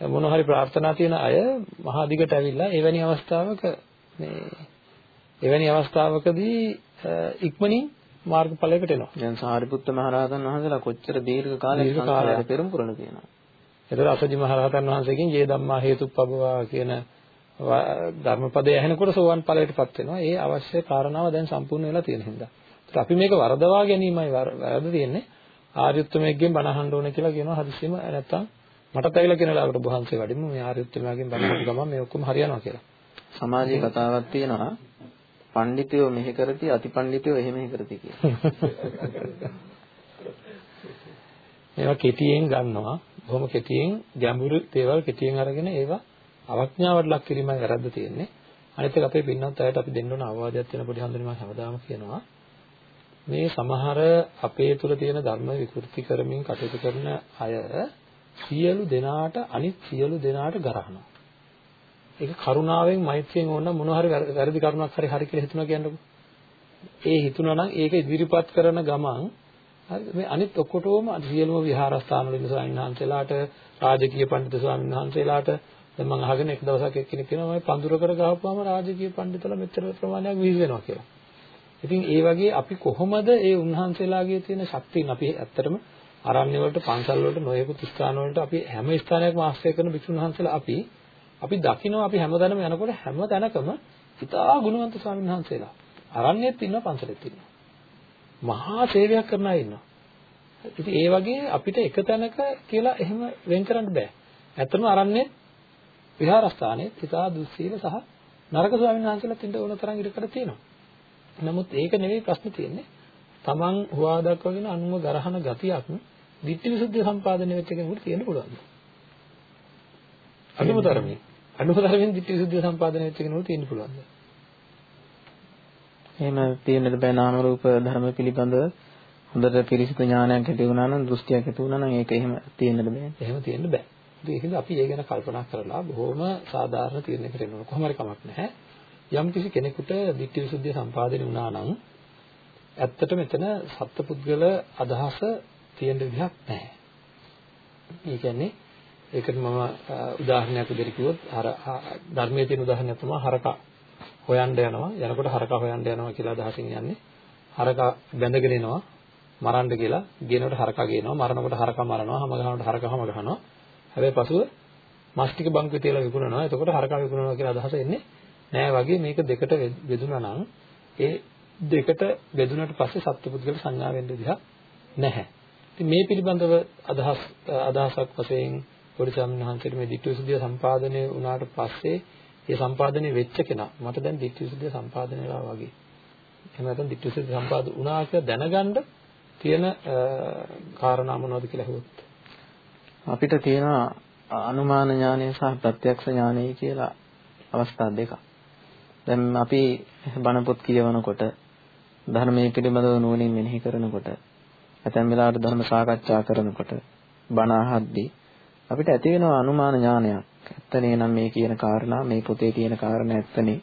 මොන හරි ප්‍රාර්ථනා තියෙන අය මහා දිගට ඇවිල්ලා එවැනි අවස්ථාවක මේ එවැනි අවස්ථාවකදී ඉක්මනින් මාර්ගඵලයකට එනවා. දැන් සාරිපුත්ත මහරහතන් වහන්සේලා කොච්චර දීර්ඝ කාලයක් සංසාරේ පෙරම් පුරන තියෙනවා. ඒතර අසජි මහරහතන් වහන්සේගෙන් "යේ ධම්මා හේතුප්පබවා" කියන ධර්මපදය ඇහෙනකොට සෝවන් ඵලයටපත් වෙනවා. ඒ අවශ්‍ය කාරණාව දැන් සම්පූර්ණ වෙලා තියෙන හින්දා. අපි මේක වරදවා ගැනීමයි වැරද්ද තියෙන්නේ. ආර්යුත්තමයෙන් බණ අහන්න ඕනේ කියලා කියනවා හදිස්සියම නැත්තම් මටත් ඇවිල්ලා කියන ලාකට බොහන්සේ වඩින්න මේ ආර්යුත්තමයෙන් බණ අහන ගමන් මේ ඔක්කොම හරියනවා කියලා. සමාජයේ කතාවක් තියෙනවා පඬිතුයෝ මෙහෙ කරති අතිපඬිතුයෝ එහෙ මෙහෙ කරති කියලා. මේවා කෙටියෙන් ගන්නවා. බොහොම කෙටියෙන් ගැඹුරු දේවල් කෙටියෙන් අරගෙන ඒවා අවඥාවට ලක් කිරීමයි වැරද්ද තියෙන්නේ. අනිත් එක අපේ පින්නත් අයට අපි දෙන්න ඕන අවවාදයක් තියෙන පොඩි හන්දනේ මම හැමදාම කියනවා. මේ සමහර අපේ තුල තියෙන ධර්ම විකෘති කරමින් කටයුතු කරන අය සියලු දෙනාට අනිත් සියලු දෙනාට ගරහනවා. ඒක කරුණාවෙන් මෛත්‍රියෙන් ඕන මොන හරි වැරදි කරුණක් හරි හරි කියලා හිතුණා කියන්නකො. ඒ හිතුණා නම් ඒක ඉදිරිපත් කරන ගමන් හරි මේ අනිත් ඔක්කොටම සියලුම විහාරස්ථාන වල ඉන්න ස්වාමීන් වහන්සේලාට රාජකීය පඬිතු ස්වාමීන් වහන්සේලාට දැන් මම අහගෙන එක දවසක් එක්කෙනෙක් කියනවා මේ පඳුරකට ගහපුවාම රාජකීය පඬිතුලා මෙච්චර ප්‍රමාණයක් විහිද වෙනවා කියලා. ඉතින් ඒ වගේ අපි කොහොමද ඒ උන්වහන්සේලාගේ තියෙන ශක්තියන් අපි ඇත්තටම අරණ්‍ය වලට පන්සල් වලට නොයෙකුත් ස්ථාන වලට අපි හැම ස්ථානයකම ආශ්‍රය කරන භික්ෂුන් වහන්සේලා අපි අපි දකිනවා අපි හැමදැනම යනකොට හැම තැනකම ඉතා ගුණවන්ත ස්වාමීන් වහන්සේලා අරණ්‍යෙත් ඉන්නවා පන්සලෙත් ඉන්නවා. මහා සේවයක් කරන අය ඉන්නවා. ඉතින් ඒ වගේ අපිට එක තැනක කියලා එහෙම වෙන් කරන්න බෑ. ඇත්තම අරණ්‍යෙත් විහාරස්ථානෙත් ඉතා දුස්සීල සහ නරක ස්වාමීන් වහන්සේලාත් ඉන්න ඕන තරම් ඉඩකඩ තියෙනවා. නමුත් ඒක නෙවෙයි ප්‍රශ්නේ තියෙන්නේ. Taman හුවා දක්වගෙන අනුව ගරහන ගතියක් ditthi visuddhi සම්පාදනය වෙච්ච කෙනෙකුට තියෙන්න පුළුවන්. අනුමතරමින් අනුමතරමින් ditthi visuddhi සම්පාදනය වෙච්ච කෙනෙකුට තියෙන්න පුළුවන්. එහෙම තියෙන්නද බෑ නාම රූප ධර්ම පිළිබඳව හොඳට පිරිසිදු ඥානයක් ඇති වුණා නම් දෘෂ්ටියක් ඇති වුණා නම් ඒක එහෙම තියෙන්නද බෑ. එහෙම තියෙන්න බෑ. ඒකද අපි ඒ ගැන කල්පනා කරලා බොහොම සාධාරණ තීරණයකට එන්න ඕන. කොහොම හරි කමක් නැහැ. යම් කිසි කෙනෙකුට ditthi visuddhi සම්පාදනය වුණා නම් ඇත්තට මෙතන සත්පුද්ගල අදහස තියෙන විදිහක් නැහැ. ඒ කියන්නේ ඒකට මම උදාහරණයක් විදිහට කිව්වොත් අර ධර්මයේ තියෙන උදාහරණයක් තමයි හරකා හොයන්න යනවා. යනකොට හරකා හොයන්න යනවා කියලා අදහසින් යන්නේ. හරකා බැඳගෙන එනවා මරන්න කියලා. ගේනකොට හරකා ගේනවා මරනකොට හරකා මරනවා හැම ගහනකොට හරකා හැම ගහනවා. හැබැයි පසුව මස් ටික බංකුවේ තියලා විකුණනවා. එතකොට හරකා විකුණනවා කියලා අදහස එන්නේ නෑ වගේ මේක දෙකට බෙදුනා නම් ඒ දෙකට බෙදුනට පස්සේ සත්පුද්ගල සංඥා වෙන්න විදිහක් නැහැ. ඉතින් මේ පිළිබඳව අදහස් අදහසක් වශයෙන් පොඩි ස්වාමීන් වහන්සේට මේ ditthිවිසුද්ධිය සම්පාදනය වුණාට පස්සේ ඒ සම්පාදනය වෙච්ච කෙනා මට දැන් ditthිවිසුද්ධිය සම්පාදනය වෙලා වගේ. එහෙම නැත්නම් ditthිවිසුද්ධිය සම්පාද වුණා කියලා දැනගන්න තියෙන කාරණා මොනවද කියලා අහුවොත් අපිට තියෙන අනුමාන ඥානය සහ ප්‍රත්‍යක්ෂ ඥානය කියලා අවස්ථා දෙකක්. දැන් අපි බණ පොත් කියවනකොට ධර්මයේ පිළිබඳව නුවණින් මෙනෙහි කරනකොට ඇතැම් වෙලාවට ධර්ම සාකච්ඡා කරනකොට බණ අහද්දී අපිට ඇති වෙන අනුමාන ඥානයක්. ඇත්තනේ නම් මේ කියන කාරණා මේ පොතේ තියෙන කාරණා ඇත්තනේ.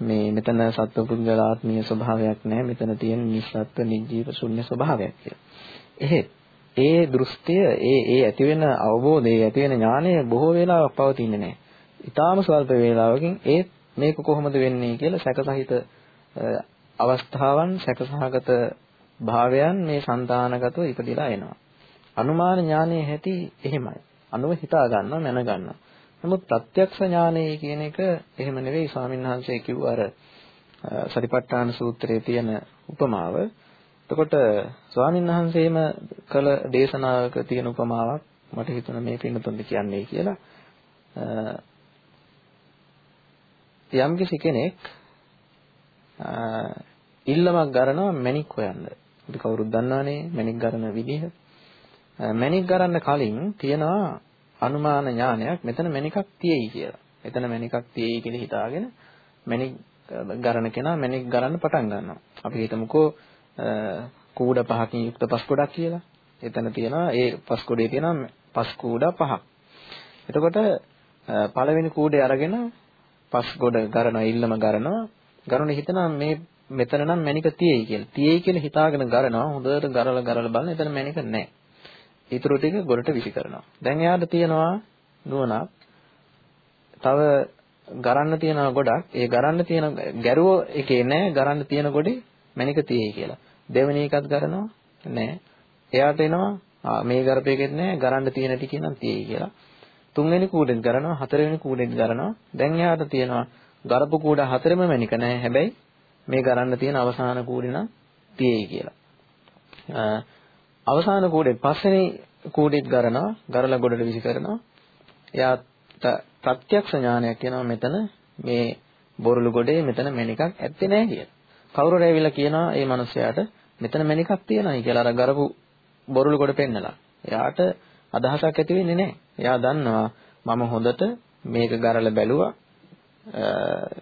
මේ මෙතන සත්ව පුද්ගලාත්මීය ස්වභාවයක් නැහැ. මෙතන තියෙන නිස්සත්ත්ව නිජීව ශුන්‍ය ස්වභාවයක් කියලා. එහෙත් ඒ දෘෂ්ටිය ඒ ඒ ඇති වෙන අවබෝධය ඇති වෙන ඥානය බොහෝ වේලාවක් පවතින්නේ නැහැ. ඊටාම ස්වල්ප වේලාවකින් ඒ මේක කොහොමද වෙන්නේ කියලා සැකසහිත අවස්ථාවන් සැකසහගත භාවයන් මේ సంతානගතව ඉපදිලා එනවා. අනුමාන ඥානයේ ඇති එහෙමයි. අනුව හිතා ගන්නවා මැන ගන්නවා. නමුත් ප්‍රත්‍යක්ෂ ඥානය කියන එක එහෙම නෙවෙයි ස්වාමීන් වහන්සේ කිව්ව අර සතිපට්ඨාන සූත්‍රයේ තියෙන උපමාව. එතකොට ස්වාමීන් වහන්සේම කළ දේශනාවක තියෙන උපමාවක් මට හිතුණා මේ පින්නතුන්ද කියන්නේ කියලා. යම්කිසි කෙනෙක් ඉල්ලමක් ගන්නවා මැණික් හොයන්න. අපි කවුරුත් දන්නවනේ මැණික් ගන්න විදිහ. මැණික් ගන්න කලින් තියනවා අනුමාන ඥානයක් මෙතන මැණිකක් තියෙයි කියලා. එතන මැණිකක් තියෙයි කියලා හිතාගෙන මැණික් ගන්න කෙනා මැණික් ගන්න පටන් ගන්නවා. අපි හිතමුකෝ කූඩ පහකින් යුක්ත පස් ගොඩක් කියලා. එතන තියෙනවා ඒ පස් ගොඩේ තියෙනවා පස් කූඩ පහක්. එතකොට පළවෙනි කූඩේ අරගෙන පස් ගොඩ ගරනවා ඉල්ලම ගරනවා. ගරුණ හිතනවා මේ මෙතන නම් මැණික තියෙයි කියලා. තියෙයි කියලා හිතාගෙන ගරනවා. හොඳට ගරලා ගරලා බලන එතන මැණික නැහැ. ඊටු ටික ගොඩට විසි කරනවා. දැන් එයාට තියෙනවා නුවණක්. තව ගරන්න තියෙනවා ගොඩක්. ඒ ගරන්න තියෙන ගැරුව එකේ නැහැ. ගරන්න තියෙන ගොඩේ මැණික තියෙයි කියලා. දෙවෙනි එකත් ගරනවා නැහැ. එයාට එනවා මේ ගරපේකෙත් නැහැ. ගරන්න තියෙන ටිකේ නම් තියෙයි කියලා. තුන්වෙනි කූඩෙත් ගරනවා. හතරවෙනි කූඩෙත් ගරනවා. දැන් එයාට තියෙනවා ගරපු කූඩ හතරෙම මැණික නැහැ. හැබැයි මේ ගරන්න තියෙන අවසාන කූඩේ නම් තියෙයි කියලා. අවසාන කූඩේ පස්වෙනි කූඩෙත් ගරනවා. ගරලා ගොඩට විසි කරනවා. එයාට ප්‍රත්‍යක්ෂ ඥානයක් එනවා මෙතන මේ බොරළු ගොඩේ මෙතන මැණිකක් ඇත්තේ නැහැ කියලා. කවුරුර ඇවිල්ලා කියනවා මේ මිනිස්යාට මෙතන මැණිකක් තියෙනයි කියලා අර ගරපු බොරළු කොට පෙන්නලා. එයාට අදහසක් ඇති වෙන්නේ නැහැ. එයා දන්නවා මම හොඳට මේක ගරලා බැලුවා.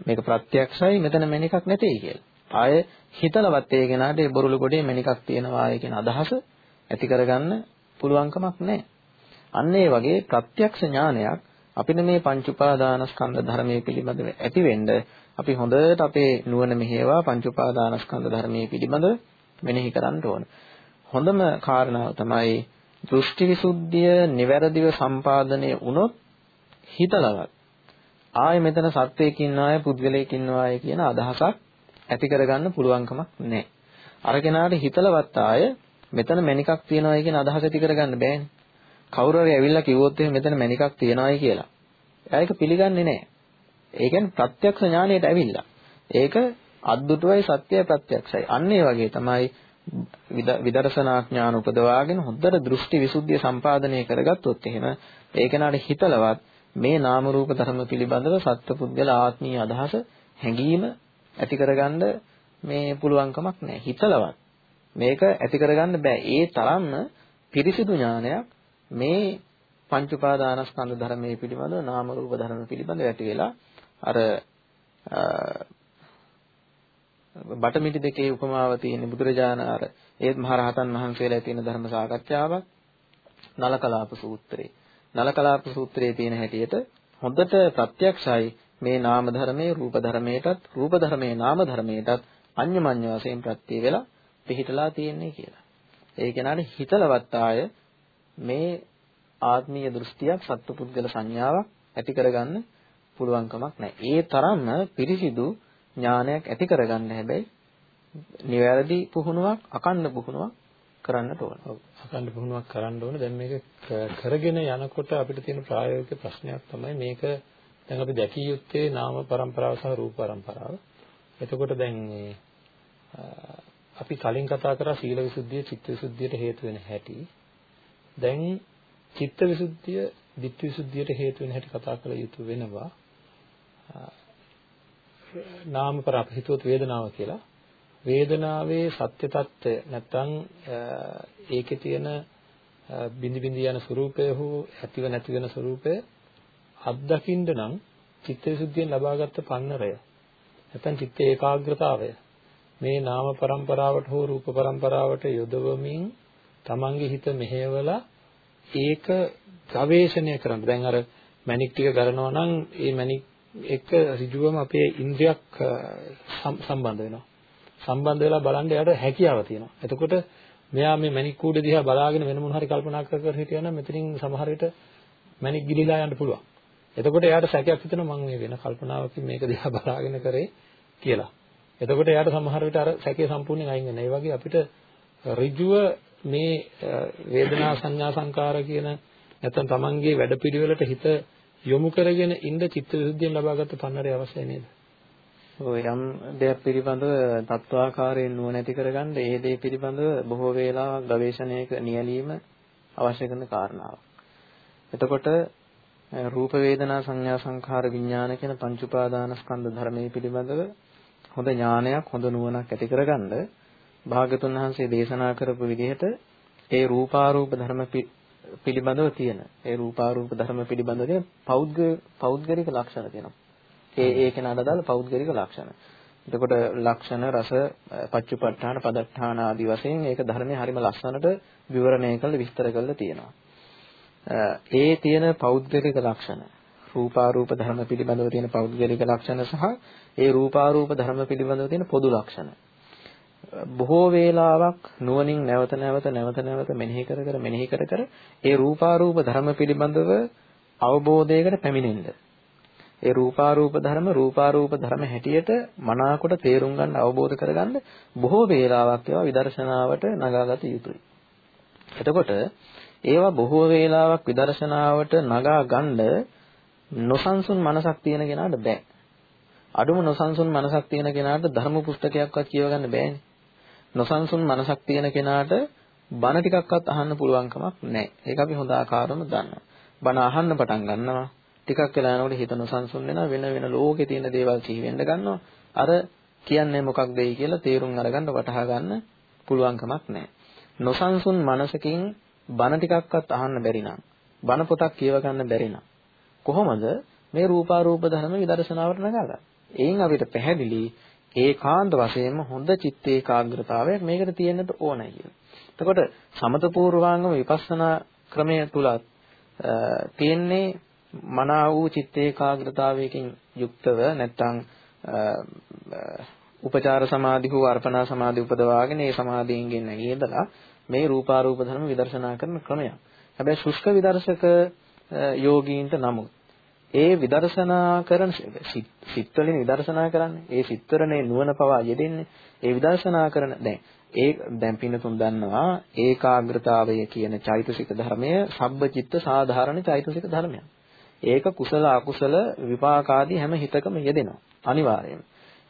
මේක ප්‍රත්‍යක්ෂයි මෙතන මැණිකක් නැtei කියලා. ආය හිතලවත් ඒ කෙනාට ඒ බොරළු කොටේ මැණිකක් තියෙනවා කියන අදහස ඇති කරගන්න පුළුවන්කමක් නැහැ. අන්න ඒ වගේ ප්‍රත්‍යක්ෂ ඥානයක් අපිට මේ පංච උපාදානස්කන්ධ ධර්මයේ පිළිබඳව ඇති වෙන්න අපි හොඳට අපේ නුවණ මෙහෙවා පංච උපාදානස්කන්ධ ධර්මයේ පිළිබඳව මෙනෙහි කරන්න ඕන. හොඳම කාරණාව තමයි දෘෂ්ටි විසුද්ධිය නිවැරදිව සම්පාදනය වුණොත් හිතලවත් ආයේ මෙතන සත්වයක් ඉන්නවාය පුද්ගලයෙක් ඉන්නවාය කියන අදහසක් ඇති කරගන්න පුළුවන්කමක් නැහැ. අර කෙනාට හිතලවත් ආය මෙතන මණිකක් තියනවායි කියන අදහස ඇති කරගන්න බෑනේ. කවුරු හරි ඇවිල්ලා කිව්වොත් එහෙනම් මෙතන මණිකක් තියනවායි කියලා. එයා ඒක පිළිගන්නේ නැහැ. ඒ කියන්නේ ප්‍රත්‍යක්ෂ ඥානයට ඇවිල්ලා. ඒක අද්දුටුවයි සත්‍යයි ප්‍රත්‍යක්ෂයි. අන්න ඒ වගේ තමයි විදර්ශනා ඥාන උපදවාගෙන හොඳට දෘෂ්ටි විසුද්ධිය සම්පාදනය කරගත්තොත් එහෙම ඒ කෙනාට හිතලවත් මේ නාම රූප ධර්ම පිළිබඳව සත්පුද්ගල ආත්මීය අදහස හැඟීම ඇති කරගන්න මේ පුළුවන්කමක් නැහැ. හිතලවත් මේක ඇති කරගන්න බෑ. ඒ තරම්ම පිරිසිදු ඥානයක් මේ පංච උපාදානස්කන්ධ ධර්මයේ පිළිබඳව නාම රූප ධර්ම පිළිබඳව ඇති වෙලා අර බටමිටි දෙකේ උපමාව තියෙන බුදුරජාණන් අර ඒත් මහරහතන් වහන්සේලා තියෙන ධර්ම සාකච්ඡාවක් නලකලාප සූත්‍රේ. නලකලාප සූත්‍රයේ තියෙන හැටියට හොඳට ප්‍රත්‍යක්ෂයි මේ නාම ධර්මයේ රූප ධර්මයටත් රූප ධර්මයේ නාම ධර්මයටත් අඤ්ඤමඤ්ඤ වශයෙන් ප්‍රත්‍ය වෙලා පිහිටලා තියෙන්නේ කියලා. ඒ කෙනාට හිතලවත් ආය මේ ආත්මීය දෘෂ්ටියක් සත්පුද්ගල සංඥාවක් ඇති කරගන්න පුළුවන් කමක් නැහැ. ඒ තරම්ම පිරිසිදු ඥානයක් ඇති කරගන්න හැබැයි නිවැරදි පුහුණුවක් අකන්න පුහුණුවක් කරන්නට ඕන. ඔව්. අකන්න පුහුණුවක් කරන්න ඕන. දැන් මේක කරගෙන යනකොට අපිට තියෙන ප්‍රායෝගික ප්‍රශ්නයක් තමයි මේක දැන් අපි දැකිය යුත්තේ නාම પરම්පරාව සහ රූප પરම්පරාව. එතකොට දැන් මේ අපි කලින් කතා කරා සීල විසුද්ධිය, චිත්ත විසුද්ධියට හේතු වෙන හැටි. දැන් චිත්ත විසුද්ධිය, ධිට්ඨි විසුද්ධියට හේතු වෙන හැටි කතා කළ යුතු වෙනවා. නාම කර අපි හිතුවොත් වේදනාව කියලා. වේදනාවේ සත්‍ය తত্ত্বය නැත්නම් ඒකේ තියෙන බිඳි බිඳි යන ස්වરૂපය හෝ ඇතිව නැති වෙන ස්වરૂපය අත්දකින්න නම් චිත්ත විසුද්ධියෙන් ලබාගත් පන්නරය. නැත්නම් චිත්ත ඒකාග්‍රතාවය. මේ නාම પરම්පරාවට හෝ රූප પરම්පරාවට යොදවමින් තමන්ගේ හිත මෙහෙवला ඒක ගවේෂණය කරන්න. දැන් අර මැණික් ටික ගරනවා නම් ඒ මැණික් එක ඍජුවම අපේ ඉන්ද්‍රියක් සම්බන්ධ වෙනවා. සම්බන්ධ වෙලා බලන්න යාට හැකියාව තියෙනවා. එතකොට මෙයා මේ මැණික් කූඩ දිහා බලාගෙන වෙන මොන හරි කල්පනා කර කර හිටියා නම් මෙතනින් සමහර විට මැණික් ගිලිලා යන්න පුළුවන්. එතකොට එයාට සැකයක් හිතෙනවා මම මේ වෙන කල්පනාවකින් මේක දිහා බලාගෙන කරේ කියලා. එතකොට එයාට සමහර විට අර සැකය සම්පූර්ණයෙන් අයින් වෙනවා. ඒ වගේ අපිට ඍජුව මේ වේදනා සංඥා සංකාර කියන නැත්නම් තමන්ගේ වැඩපිළිවෙලට හිත යොමු කරගෙන ඉන්න චිත්ත විසුද්ධියෙන් ලබාගත් පන්නරය අවශ්‍යයි නේද? ඔය යම් දෙයක් පිළිබඳව තත්වාකාරයෙන් නුවණැති කරගන්න ඒ දේ පිළිබඳව බොහෝ වේලාවක් ගවේෂණයක නියැලීම අවශ්‍ය කරන කාරණාවක්. එතකොට රූප වේදනා සංඥා සංඛාර විඥාන කියන පංච උපාදානස්කන්ධ ධර්මයේ පිළිබඳව හොඳ ඥානයක් හොඳ නුවණක් ඇති කරගන්න භාගතුන් වහන්සේ දේශනා කරපු විදිහට ඒ රූපාරූප ධර්ම පිළිබඳව තියෙන ඒ රූපාරූප ධර්ම පිළිබඳව තියෙන පෞද්ගලික ලක්ෂණ තියෙනවා. ඒ ඒ කෙනාට අදාළ පෞද්ගලික ලක්ෂණ. එතකොට ලක්ෂණ රස පච්චුපට්ඨාන පදට්ඨාන ආදී වශයෙන් ඒක ධර්මයේ හරිම ලස්සනට විවරණය කරලා විස්තර කරලා තියෙනවා. ඒ තියෙන පෞද්ගලික ලක්ෂණ රූපාරූප ධර්ම පිළිබඳව තියෙන පෞද්ගලික ලක්ෂණ සහ ඒ රූපාරූප ධර්ම පිළිබඳව තියෙන පොදු ලක්ෂණ බොහෝ වේලාවක් නුවණින් නැවත නැවත නැවත නැවත මෙනෙහි කර කර මෙනෙහි කර කර ඒ රූපාරූප ධර්ම පිළිබඳව අවබෝධයකට පැමිණෙන්න ඒ රූපාරූප ධර්ම රූපාරූප ධර්ම හැටියට මනාකොට තේරුම් ගන්න අවබෝධ කරගන්න බොහෝ වේලාවක් ඒවා විදර්ශනාවට නගාගත යුතුයි. එතකොට ඒවා බොහෝ වේලාවක් විදර්ශනාවට නගා ගන්න නොසන්සුන් මනසක් තියෙන කෙනාට බෑ. අඩුම නොසන්සුන් මනසක් තියෙන කෙනාට ධර්ම පුස්තකයක්වත් කියව ගන්න බෑනේ. නොසන්සුන් මනසක් තියෙන කෙනාට බණ ටිකක්වත් අහන්න පුළුවන් කමක් නැහැ. ඒක අපි හොඳ ආකාරවම දන්නවා. බණ අහන්න පටන් ගන්නවා. ටිකක් වෙලා යනකොට හිත නොසන්සුන් වෙනවා වෙන වෙන ලෝකේ තියෙන දේවල් සිහි වෙන්න ගන්නවා අර කියන්නේ මොකක්දයි කියලා තේරුම් අරගන්න වටහා ගන්න පුළුවන් කමක් නැහැ නොසන්සුන් මනසකින් බන ටිකක්වත් අහන්න බැරි නම් බන පොතක් කියව ගන්න බැරි නම් කොහොමද මේ රූපාරූප ධර්ම විදර්ශනාවට නගාගන්නේ එයින් අපිට පැහැදිලි ඒකාන්ත වශයෙන්ම හොඳ චිත්ත ඒකාග්‍රතාවයක් මේකට තියෙන්නට ඕනයි කියලා. එතකොට සමත පූර්වාංගම විපස්සනා ක්‍රමය තුලත් තියෙන්නේ මනා වූ චිත්ත ඒකාග්‍රතාවයකින් යුක්තව නැත්නම් උපචාර සමාධි හෝ අර්පණා සමාධි උපදවාගෙන ඒ සමාධියෙන් නැගීදලා මේ රූපාරූප ධර්ම විදර්ශනා කරන ක්‍රමයක්. හැබැයි ශුෂ්ක විදර්ශක යෝගීන්ට නමුත් ඒ විදර්ශනා කරන සිත්වලින් විදර්ශනා කරන්නේ ඒ සිත්වරනේ නුවණ පවා යෙදෙන්නේ ඒ විදර්ශනා කරන දැන් ඒ දැන් පින්නතුන් දන්නවා ඒකාග්‍රතාවය කියන චෛතසික ධර්මය සබ්බචිත්ත සාධාරණ චෛතසික ධර්මයක්. ඒක කුසල අකුසල විපාකාදී හැම හිතකම යෙදෙනවා අනිවාර්යයෙන්ම.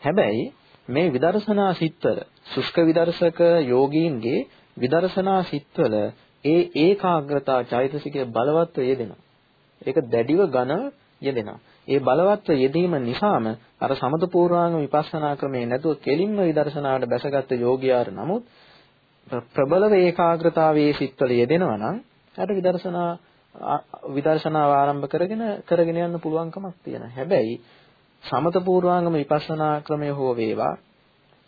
හැබැයි මේ විදර්ශනා සිත්වල සුෂ්ක විදර්ශක යෝගීන්ගේ විදර්ශනා සිත්වල ඒ ඒකාග්‍රතා චෛතසිකයේ බලවත්ව යෙදෙනවා. ඒක දැඩිව ඝන යෙදෙනවා. ඒ බලවත්ව යෙදීම නිසාම අර සමත පූර්වාංග විපස්සනා ක්‍රමයේ නැතුව කෙලින්ම විදර්ශනාවට බැසගත් යෝගියාර නමුත් ප්‍රබලව ඒකාග්‍රතාවයේ සිත්වල යෙදෙනවා නම් අර විදර්ශනා විදර්ශනාව ආරම්භ කරගෙන කරගෙන යන්න පුළුවන්කමක් තියෙනවා. හැබැයි සමත පූර්වාංගම විපස්සනා ක්‍රමය හෝ වේවා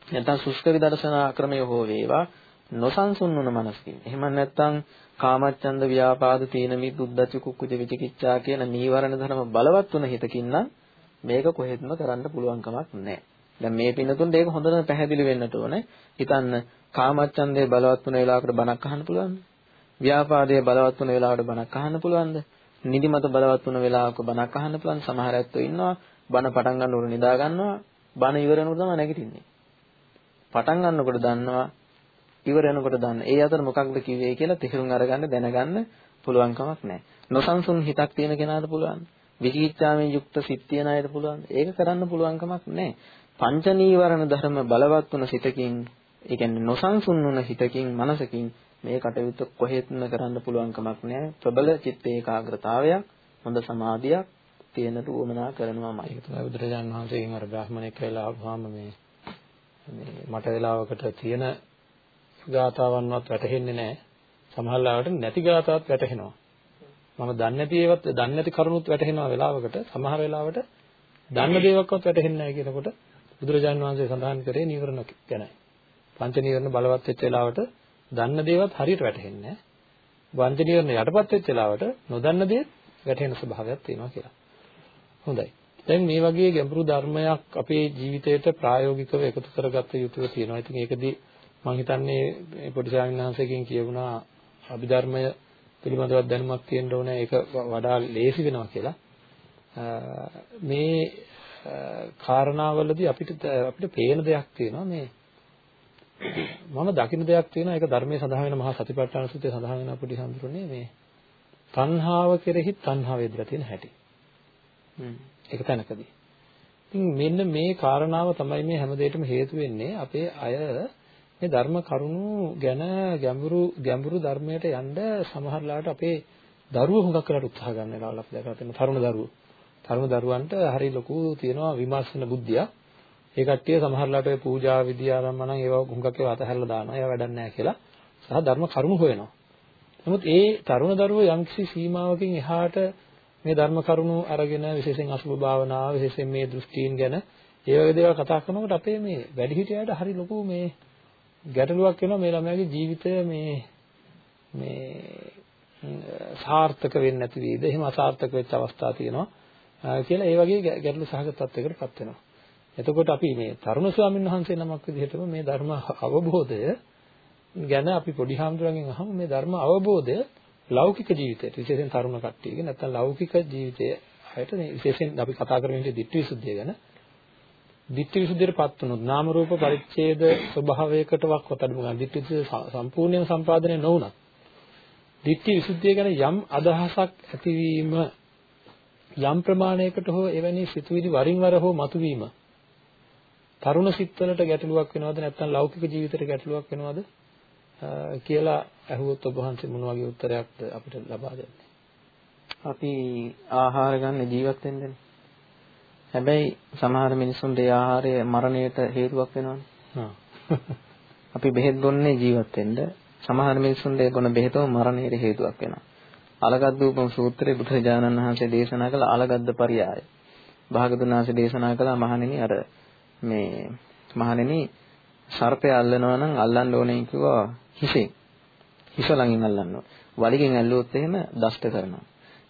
නැත්නම් සුෂ්ක විදර්ශනා ක්‍රමය හෝ වේවා නොසන්සුන් වුණ මනසකින්. එහෙම නැත්නම් කාමච්ඡන්ද ව්‍යාපාද තීන මිද්ද උද්ධච්ච කුක්කුච විචිකිච්ඡා කියන නීවරණ ධර්ම බලවත් වුණ හිතකින් නම් මේක කොහෙත්ම කරන්න පුළුවන් කමක් නැහැ. දැන් මේ පින්නතුන් දෙක හොඳට පැහැදිලි වෙන්නට ඕනේ. හිතන්න කාමච්ඡන්දේ බලවත් වුණ වෙලාවකට බණක් අහන්න පුළුවන්ද? ව්‍යාපාදයේ බලවත් වුණ වෙලාවකට බණක් අහන්න පුළුවන්ද? නිදිමත බලවත් වුණ වෙලාවක බණක් අහන්න පුළුවන් සමහර ඇත්තෝ ඉන්නවා බණ පටන් ගන්නකොට නිදා ගන්නවා බණ ඉවර වෙනකොට තමයි නැගිටින්නේ. පටන් ගන්නකොට දන්නවා ඉවර වෙනකොට දන්න. ඒ අතර මොකක්ද කිව්වේ කියලා තේරුම් අරගන්න දැනගන්න පුළුවන් කමක් නැහැ. නොසන්සුන් හිතක් තියෙන කෙනාට පුළුවන්. විචිකිච්ඡාවෙන් යුක්ත සිත් තියන අයට පුළුවන්. ඒක කරන්න පුළුවන් කමක් නැහැ. පංච නීවරණ ධර්ම බලවත් වුණ සිතකින්, ඒ කියන්නේ නොසන්සුන් වුණ හිතකින්, මනසකින් මේ කටයුත්ත කොහෙත්ම කරන්න පුළුවන් කමක් නැහැ. ප්‍රබල චිත්ත ඒකාග්‍රතාවයක්, හොඳ සමාධියක් තියෙනට උවමනා කරනවාමයි. ඒක තමයි බුදුරජාණන් වහන්සේගෙන් අර බ්‍රාහ්මණයෙක් කියලා ආවම මේ මේ මට වෙලාවකට තියෙන ගාතාවන්වත් වැටහෙන්නේ නැහැ. සමහර ලාවට නැති ගාතාවත් වැටහෙනවා. මම දන්නේ නැති ඒවත් දන්නේ නැති කරුණුත් වැටහෙනවා වෙලාවකට. සමහර වෙලාවට දන්න දේවක්වත් වැටහෙන්නේ නැහැ කියනකොට බුදුරජාණන් වහන්සේ සඳහන් කරේ නීවරණ ගැනයි. පංච නීවරණ බලවත් වෙච්ච වෙලාවට දන්න දේවත් හරියට වැටහෙන්නේ නැහැ. පංච නීවරණ යටපත් වෙච්ච වෙලාවට නොදන්න දේ වැටහෙන ස්වභාවයක් තියෙනවා කියලා. හොඳයි. දැන් මේ වගේ ගැඹුරු ධර්මයක් අපේ ජීවිතයට ප්‍රායෝගිකව එකතු කරගත්ත යුතුව තියෙනවා. ඉතින් ඒකදී මම හිතන්නේ මේ පොඩි ස්වාමීන් වහන්සේගෙන් කියවුණා අභිධර්මය පිළිබඳව දැනුමක් තියෙන්න ඕනේ. ඒක වඩා ලේසි වෙනවා කියලා. මේ කාරණාවලදී අපිට අපිට පේන දෙයක් තියෙනවා මේ මම දකින්න දෙයක් තියෙනවා ඒක ධර්මයේ සඳහන් වෙන මහා සතිපට්ඨාන සූත්‍රයේ සඳහන් වෙන පොඩි හඳුරන්නේ මේ තණ්හාව කෙරෙහි තණ්හාව වේදලා තියෙන හැටි. ඒක තැනකදී. ඉතින් මෙන්න මේ කාරණාව තමයි මේ හැම දෙයකටම හේතු වෙන්නේ අපේ අය මේ ධර්ම කරුණු ගැන ගැඹුරු ගැඹුරු ධර්මයට යන්න සමහරලාට අපේ දරුවෝ හුඟක් කරලා උත්සාහ ගන්න වෙලාවල් අපි දැකලා තියෙනවා තරුණ දරුවෝ. තරුණ දරුවන්ට හරි ලොකු තියෙනවා විමර්ශන බුද්ධියක්. ඒ කට්ටිය සමහරලාට ඔය පූජා විදි ආරම්භ නම් ඒවා හුඟක් ඒවා අතහැරලා දානවා. ඒවා වැඩක් නැහැ කියලා. සහ ධර්ම කරුණු හොයනවා. නමුත් ඒ තරුණ දරුවෝ යම්කිසි සීමාවකින් එහාට මේ ධර්ම කරුණු අරගෙන විශේෂයෙන් අසුභ භාවනාව විශේෂයෙන් මේ දෘෂ්ටීන් ගැන ඒ වගේ දේවල් කතා කරනකොට අපේ මේ වැඩිහිටියන්ට හරි ලොකු මේ ගැටලුවක් වෙනවා මේ ළමයාගේ ජීවිතය මේ මේ සාර්ථක වෙන්නේ නැති වේද? එහෙම අසාර්ථක වෙච්ච අවස්ථා තියෙනවා කියලා ඒ වගේ ගැටලු සහගත තත්යකටපත් වෙනවා. එතකොට අපි මේ තරුණ ස්වාමීන් වහන්සේ නමක් විදිහටම මේ ධර්ම අවබෝධය ගැන අපි පොඩි හාමුදුරන්ගෙන් අහමු. මේ ධර්ම අවබෝධය ලෞකික ජීවිතයට විශේෂයෙන් තරුණ කට්ටියගේ නැත්නම් ලෞකික ජීවිතයේ අයට විශේෂයෙන් අපි කතා කරමින් ඉන්නේ ditthi visuddhiය ගැන. Ditthi visuddhiයටපත් වුණොත් නාම රූප පරිච්ඡේද ස්වභාවයකටවත් අඩු ගන්න ditthi සම්පූර්ණයෙන් සම්පාදනය නොවුණත් ditthi visuddhiය ගැන යම් අදහසක් ඇතිවීම යම් ප්‍රමාණයකට හෝ එවැනි සිතුවිලි වරින් වර හෝ මතුවීම තරුණ සිත්වලට ගැටලුවක් වෙනවද? නැත්නම් ලෞකික ජීවිතයට ගැටලුවක් වෙනවද? කියලා අහුවොත් ඔබ වහන්සේ මොන වගේ උත්තරයක්ද අපිට ලබා දෙන්නේ? අපි ආහාර ගන්න ජීවත් වෙන්නේ. හැබැයි සමහර මිනිසුන්ට ඒ ආහාරය මරණයට හේතුවක් වෙනවනේ. අපි බෙහෙත් බොන්නේ ජීවත් වෙන්න. සමහර මිනිසුන්ට ඒ බොන බෙහෙතම මරණයට හේතුවක් වෙනවා. අලගද්දූපම සූත්‍රයේ බුදුරජාණන් වහන්සේ දේශනා කළ අලගද්ද පරියාය. භාගතුන් වහන්සේ දේශනා කළා මහණෙනි අර මේ මහණෙනි සර්පය අල්ලනවා නම් අල්ලන්න ඕනේ කිව්වා හිසෙන්. හිස ළඟින් අල්ලන්න ඕනේ. වලිගෙන් ඇල්ලුවොත් එහෙම දෂ්ට කරනවා.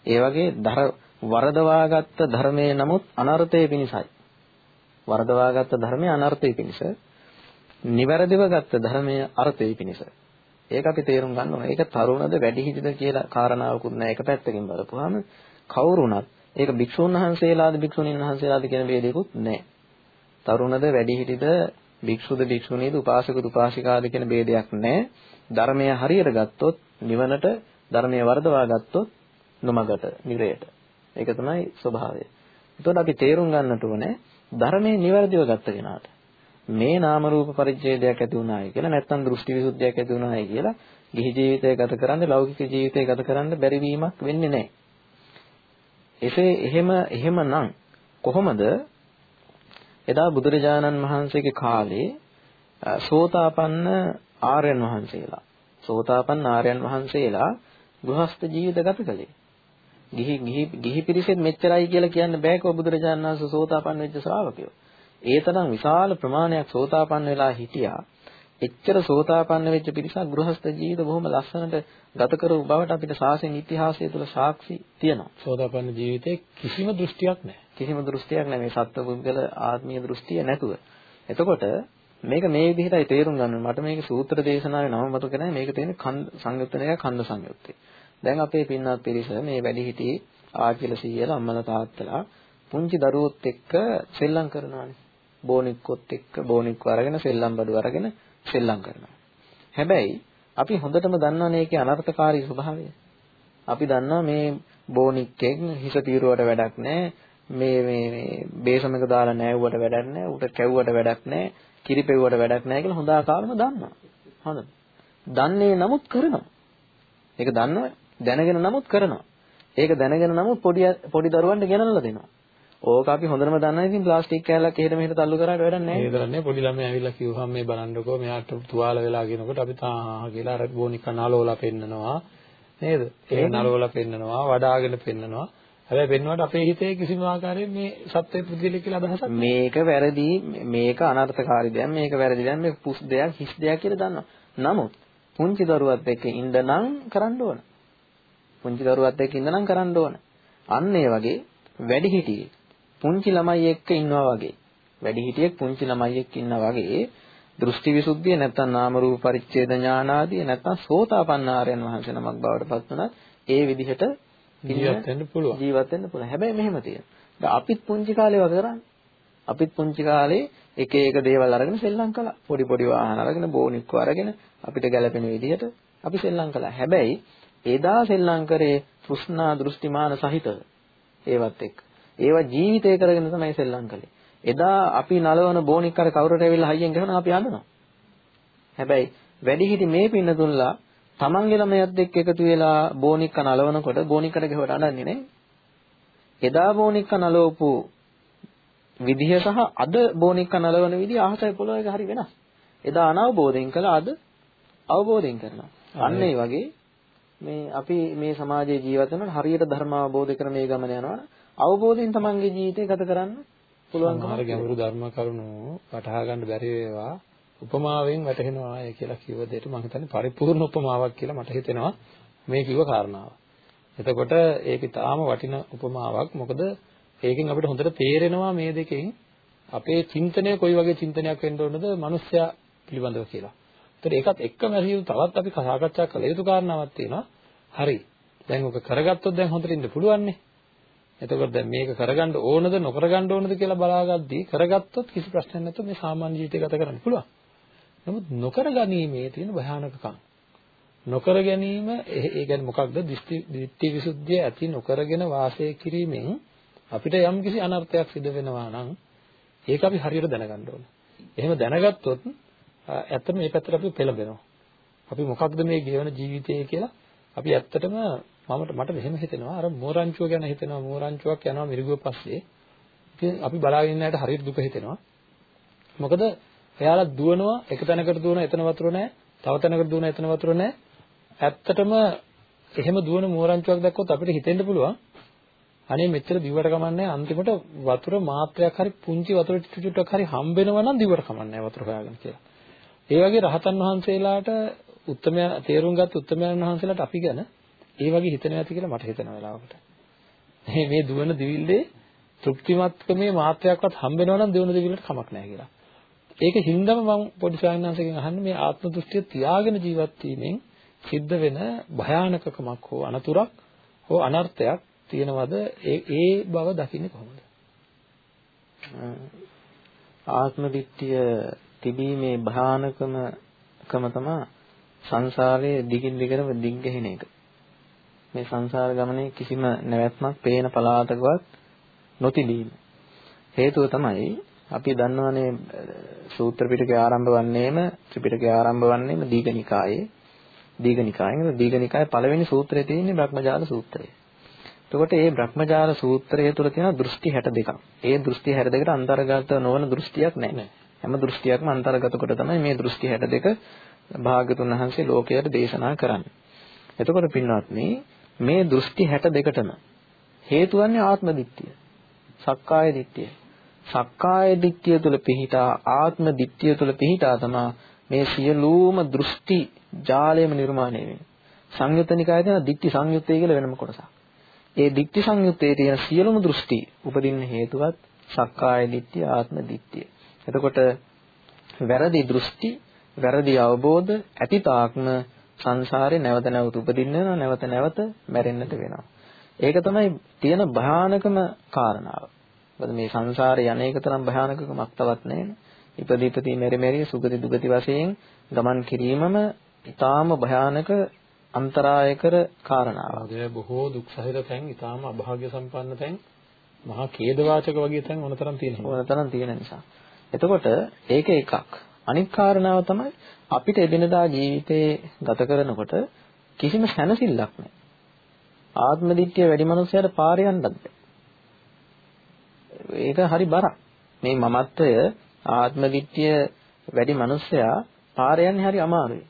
ඒ වගේ ධර වරදවාගත්ත ධර්මයේ නමුත් අනර්ථයේ පිණිසයි. වරදවාගත්ත ධර්මයේ අනර්ථයේ පිණිස. නිවැරදිව ගත්ත ධර්මයේ අර්ථයේ පිණිස. ඒක අපි තේරුම් ගන්න ඕනේ. ඒක තරුණද වැඩිහිටිද කියලා කාරණාවකුත් නැහැ. එක පැත්තකින් බලපුවාම කවුරුණත් ඒක භික්ෂුන් වහන්සේලාද භික්ෂුණීන් වහන්සේලාද කියන ભેදයක්වත් නැහැ. තරුණද වැඩිහිටිද භික්ෂුද භික්ෂුණීද උපාසකද උපාසිකාද කියන ભેදයක් නැහැ. ධර්මය හරියට ගත්තොත් නිවනට ධර්මය වර්ධවා ගත්තොත් නොමගට නිරයට. ඒක තමයි ස්වභාවය. එතකොට අපි තේරුම් ගන්නට ඕනේ ධර්මයේ නිවැරදිව ගත්ත කෙනාට මේ නාම රූප පරිච්ඡේදයක් ඇති වුණායි කියලා නැත්නම් දෘෂ්ටි විසුද්ධියක් ඇති වුණායි කියලා ගිහි ජීවිතය ගත කරන්න ලෞකික ජීවිතය ගත කරන්න බැරි වීමක් වෙන්නේ නැහැ. එසේ එහෙම එහෙමනම් කොහොමද එදා බුදුරජාණන් වහන්සේගේ කාලේ සෝතාපන්න ආර්යයන් වහන්සේලා සෝතාපන්න ආර්යයන් වහන්සේලා ගෘහස්ත ජීවිත ගත කළේ. ගිහි ගිහි ගිහි පිරිසෙත් මෙච්චරයි කියලා කියන්න බෑකෝ බුදුරජාණන් වහන්සේ සෝතාපන්න වෙච්ච ශ්‍රාවකයෝ. ඒ තරම් විශාල ප්‍රමාණයක් සෝතාපන්න වෙලා හිටියා. එච්චර සෝතාපන්න වෙච්ච පිරිසක් ගෘහස්ත ජීවිත බොහොම ලස්සනට ගත කරපු බවට අපිට ශාසන ඉතිහාසය තුළ සාක්ෂි තියෙනවා. සෝතාපන්න ජීවිතේ කිසිම දෘෂ්ටියක් නැහැ. කිසිම දෘෂ්ටියක් නැහැ මේ සත්ව පුද්ගල ආත්මීය දෘෂ්ටිය නැතුව. එතකොට මේක මේ විදිහටයි තේරුම් ගන්න මට මේක සූත්‍ර දේශනාවේ නම මතක නැහැ මේක තියෙන්නේ සංයුත්තනය කන්ද සංයුත්තේ. දැන් අපේ පින්වත් පිරිස මේ වැඩි හිටි ආච්චිල සීයලා අම්මලා තාත්තලා පුංචි දරුවොත් එක්ක සෙල්ලම් කරනවානේ. බෝනික්කොත් එක්ක බෝනික්ව අරගෙන සෙල්ලම් බඩු අරගෙන සෙල්ලම් කරනවා. හැබැයි අපි හොඳටම දන්නවනේ ඒකේ අනර්ථකාරී ස්වභාවය. අපි දන්නවා මේ බෝනික්කෙන් හිස తీරුවට වැඩක් නැහැ. මේ මේ මේ බේසමක දාලා නෑවුවට වැඩක් නැහැ. උට කැව්වට වැඩක් නැහැ. කිරිපෙව්වට වැඩක් නැහැ කියලා හොඳ ආකාරම දන්නවා. හොඳද? දන්නේ නමුත් කරනවා. ඒක දන්නව දැනගෙන නමුත් කරනවා. ඒක දැනගෙන නමුත් පොඩි පොඩි දරුවන්ට ගෙනල්ලා දෙනවා. ඕක අපි හොඳටම දන්නා ඉතින් ප්ලාස්ටික් කෑල්ලක් එහෙට මෙහෙට තල්ලු කරාට වැඩක් නැහැ. ඒක කරන්නේ පොඩි ළමයි ඇවිල්ලා කිව්වහම මේ බලන්නකෝ මෙයාට තුවාල වෙලා කියනකොට අපි තා කියලා අර බෝනික නලවලා පෙන්නනවා. නේද? ඒ නලවලා පෙන්නනවා, වඩාගෙන පෙන්නනවා. හැබැයි පෙන්වුවාට අපේ හිතේ කිසිම ආකාරයෙන් මේ සත්‍ය පුද්ගලික කියලා අදහසක් මේක වැරදි මේක අනර්ථකාරී දෙයක් මේක වැරදි දෙයක් මේක පුස් දෙයක් හිස් දෙයක් කියලා දන්නවා. නමුත් පුංචි දරුවත් එක්ක ඉඳනම් කරන්න ඕන. පුංචි දරුවත් එක්ක ඉඳනම් කරන්න ඕන. අන්න ඒ වගේ වැඩිහිටියෙක් පුංචි ළමයි එක්ක ඉන්නවා වගේ වැඩිහිටියෙක් පුංචි ළමයි එක්ක ඉන්නවා වගේ දෘෂ්ටි විසුද්ධිය නැත්නම් නාම රූප පරිච්ඡේද ඥාන ආදී නැත්නම් සෝතාපන්න ආර්යයන් වහන්සේ නමක් බවට පත් වුණත් ඒ විදිහට ජීවත් වෙන්න පුළුවන්. ජීවත් වෙන්න පුළුවන්. හැබැයි මෙහෙම තියෙනවා. අපිත් පුංචි කාලේ වගේ කරන්නේ. අපිත් පුංචි කාලේ එක එක දේවල් අරගෙන සෙල්ලම් කළා. පොඩි පොඩි වාහන අරගෙන බෝනික්ව අරගෙන අපිට ගැළපෙන විදිහට අපි සෙල්ලම් කළා. හැබැයි එදා සෙල්ලම් කරේ තෘෂ්ණා දෘෂ්ටිමාන සහිතව. ඒවත් එක්ක. ඒවා ජීවිතය කරගෙන තමයි සෙල්ලම් කළේ. එදා අපි නලවන බෝනික් අර කවුරුට ඇවිල්ලා හයියෙන් ගහනවා අපි අඬනවා. හැබැයි වැඩිහිටි මේ පින්නතුන්ලා තමන්ගේ ළමයාත් එක්ක එකතු වෙලා බෝනික්ක නලවනකොට බෝනික්කට ගහවට අඬන්නේ නේ. එදා බෝනික්ක නලවපු විදිහ සහ අද බෝනික්ක නලවන විදිහ ආහසයි පොළොව එක හරි වෙනස්. එදා අනවබෝධයෙන් කළා අද අවබෝධයෙන් කරනවා. අන්න ඒ වගේ මේ අපි මේ සමාජයේ ජීවත් වෙනකොට හරියට ධර්ම අවබෝධ කර මේ ගමන යනවා අවබෝධයෙන් තමන්ගේ ජීවිතය ගත කරන්න පුළුවන්. සමහර ගැඹුරු ධර්ම කරුණු වටහා ගන්න බැරි වේවා උපමාවෙන් වැටහෙනවා අය කියලා කිව්ව දෙයට මම හිතන්නේ පරිපූර්ණ උපමාවක් කියලා මට හිතෙනවා මේ කිව්ව කාරණාව. එතකොට ඒක තාම වටින උපමාවක්. මොකද ඒකෙන් අපිට හොඳට තේරෙනවා මේ දෙකෙන් අපේ චින්තනය කොයි වගේ චින්තනයක් වෙන්න ඕනද මිනිස්සයා පිළිබඳව කියලා. ඒතර ඒකත් එක්කම ඇහියු තවත් අපි සාකච්ඡා කළ යුතු කාරණාවක් තියෙනවා. හරි. දැන් ඔක කරගත්තොත් දැන් හොඳට ඉන්න පුළුවන් නේ. එතකොට දැන් මේක කරගන්න ඕනද නොකරගන්න ඕනද කියලා බලාගද්දී කරගත්තොත් කිසි ප්‍රශ්නයක් නැතුව මේ සාමාන්‍ය ජීවිතය ගත කරන්න පුළුවන්. නමුත් නොකර ගැනීමේ තියෙන භයානකකම් නොකර ගැනීම ඒ කියන්නේ මොකක්ද දිට්ඨි විසුද්ධිය ඇති නොකරගෙන වාසය කිරීමෙන් අපිට යම් කිසි අනර්ථයක් සිදු වෙනවා නම් ඒක අපි හරියට දැනගන්න ඕන. එහෙම දැනගත්තොත් ඇත්තටම මේ පැත්තට අපි පෙළඹෙනවා. අපි මොකක්ද මේ ගෙවන ජීවිතය කියලා අපි ඇත්තටම මමට මට මෙහෙම හිතෙනවා අර මෝරංචුව ගැන හිතෙනවා මෝරංචුවක් යනවා මිරිගුව පස්සේ අපි බලාගෙන ඉන්න ඇයට හරියට දුක හිතෙනවා. මොකද එයාලා දුවනවා එක තැනකට දුවන එතන වතුර නැහැ. තව තැනකට දුවන එතන වතුර නැහැ. ඇත්තටම එහෙම දුවන මෝරංචුවක් දැක්කොත් අපිට හිතෙන්න පුළුවන් අනේ මෙච්චර දිවට කමන්නේ අන්තිමට වතුර මාත්‍රයක් හරි පුංචි වතුර ටික ටිකක් හරි හම්බ වෙනවා නම් දිවට කමන්නේ වතුර හොයාගෙන කියලා. ඒ වගේ රහතන් වහන්සේලාට උත්තමයන් තේරුම් ගත්ත උත්තමයන් වහන්සේලාට අපි ගැන ඒ වගේ හිතනවා ඇති කියලා මට හිතෙන වෙලාවකට. මේ මේ දුවන දිවිල්ලේ තෘප්තිමත්කමේ මාත්‍රයක්වත් හම්බ වෙනවා නම් දිවන දිවිල්ලට කමක් නැහැ කියලා. ඒක හින්දාම මම පොඩි ස්වාමීන් අහන්නේ මේ ආත්ම දෘෂ්ටිය තියාගෙන ජීවත් වීමෙන් සිද්ධ වෙන භයානකකමක් හෝ අනතුරක් හෝ අනර්ථයක් තියෙනවද ඒ ඒ බව දකින්නේ කොහොමද? ආත්ම දිට්ඨිය තිබීමේ භයානකම කම තමයි සංසාරයේ දිගින් දිගටම දිග්ගහින එක. මේ සංසාර ගමනේ කිසිම නැවැත්මක් පේන පළාතකවත් නොතිබීම. හේතුව තමයි අපි දන්නවනේ සූත්‍ර පිටකය ආරම්භ වන්නේම ත්‍රිපිටකය ආරම්භ වන්නේම දීඝනිකායේ දීඝනිකායේ දීඝනිකායේ පළවෙනි සූත්‍රය තියෙන්නේ බ්‍රහ්මජාල සූත්‍රය. එතකොට මේ බ්‍රහ්මජාල සූත්‍රය තුළ තියෙන දෘෂ්ටි 62ක්. ඒ දෘෂ්ටි 62කට අන්තර්ගත නොවන දෘෂ්ටියක් නැහැ. හැම දෘෂ්ටියක්ම අන්තර්ගත කොට තමයි මේ දෘෂ්ටි 62 භාග්‍යතුන් වහන්සේ ලෝකයට දේශනා කරන්නේ. එතකොට පින්වත්නි මේ දෘෂ්ටි 62ටම හේතු වන්නේ ආත්ම දිට්ඨිය. සක්කාය දිට්ඨිය. සක්කාය දිට්ඨිය තුළ පිහිටා ආත්ම දිට්ඨිය තුළ පිහිටා තමයි මේ සියලුම දෘෂ්ටි ජාලයම නිර්මාණය වෙන්නේ. සංයුත්ත නිකායේ තියෙන දිට්ඨි සංයුත්තය කියලා වෙනම කොටසක්. ඒ දිට්ඨි සංයුත්තේ තියෙන සියලුම දෘෂ්ටි උපදින්න හේතුවත් සක්කාය දිට්ඨිය ආත්ම දිට්ඨිය. එතකොට වැරදි දෘෂ්ටි, වැරදි අවබෝධ ඇතිතාක්ම සංසාරේ නැවත නැවත උපදින්න වෙනවා, නැවත නැවත මැරෙන්නට වෙනවා. ඒක තමයි තියෙන භයානකම කාරණාව. මොකද මේ සංසාරේ යන්නේක තරම් භයානකකමක් තවත් නැහැ. ඉපදීපති මෙරි මෙරි සුගති දුගති වශයෙන් ගමන් කිරීමම ඊටාම භයානක අන්තරායකර කාරණාවක්. ඒ බොහෝ දුක් සහිත තැන් ඊටාම අභාග්‍ය සම්පන්න තැන් මහා ඛේදවාචක වගේ තැන් ඕනතරම් තියෙනවා. ඕනතරම් තියෙන නිසා. එතකොට ඒක එකක්. අනිත් කාරණාව තමයි අපිට එදිනදා ජීවිතේ ගත කරනකොට කිසිම සැනසෙල්ලක් නැහැ. ආත්ම දිට්ඨිය වැඩි මනුස්සයර පාර යන්නත් බෑ. ඒක හරි බරක්. මේ මමත්වය ආත්ම දිට්ඨිය වැඩි මනුස්සයා පාර යන්නේ හරි අමාරුයි.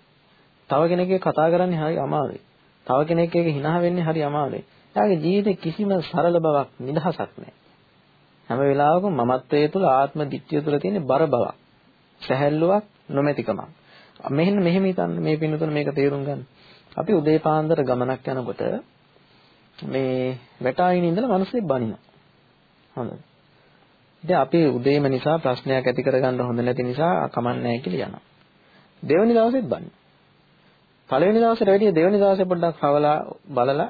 තව කෙනෙක්ගේ කතා කරන්නේ හරි අමාරුයි. තව කෙනෙක් එක හිනහ වෙන්නේ හරි අමාරුයි. එයාගේ ජීවිතේ කිසිම සරල බවක් නිදහසක් නැහැ. හැම වෙලාවකම මමත්වයේ තුල ආත්ම දිට්ඨිය තුල තියෙන බර බවක්, සැහැල්ලුවක්, නොමැතිකමක්. මෙහෙන්න මෙහෙම හිතන්න මේ පින්නතුන මේක තේරුම් ගන්න. අපි උදේ පාන්දර ගමනක් යනකොට මේ වැටායින ඉඳලා මිනිස්සෙක් බනිනවා. හොඳයි. ඉතින් අපි උදේම නිසා ප්‍රශ්නයක් ඇති කරගන්න හොඳ නැති නිසා කමන්නේ කියලා යනවා. දෙවෙනි දවසෙත් බනිනවා. පළවෙනි දවසට වැඩිය දෙවෙනි දවසේ පොඩ්ඩක් හවලා බලලා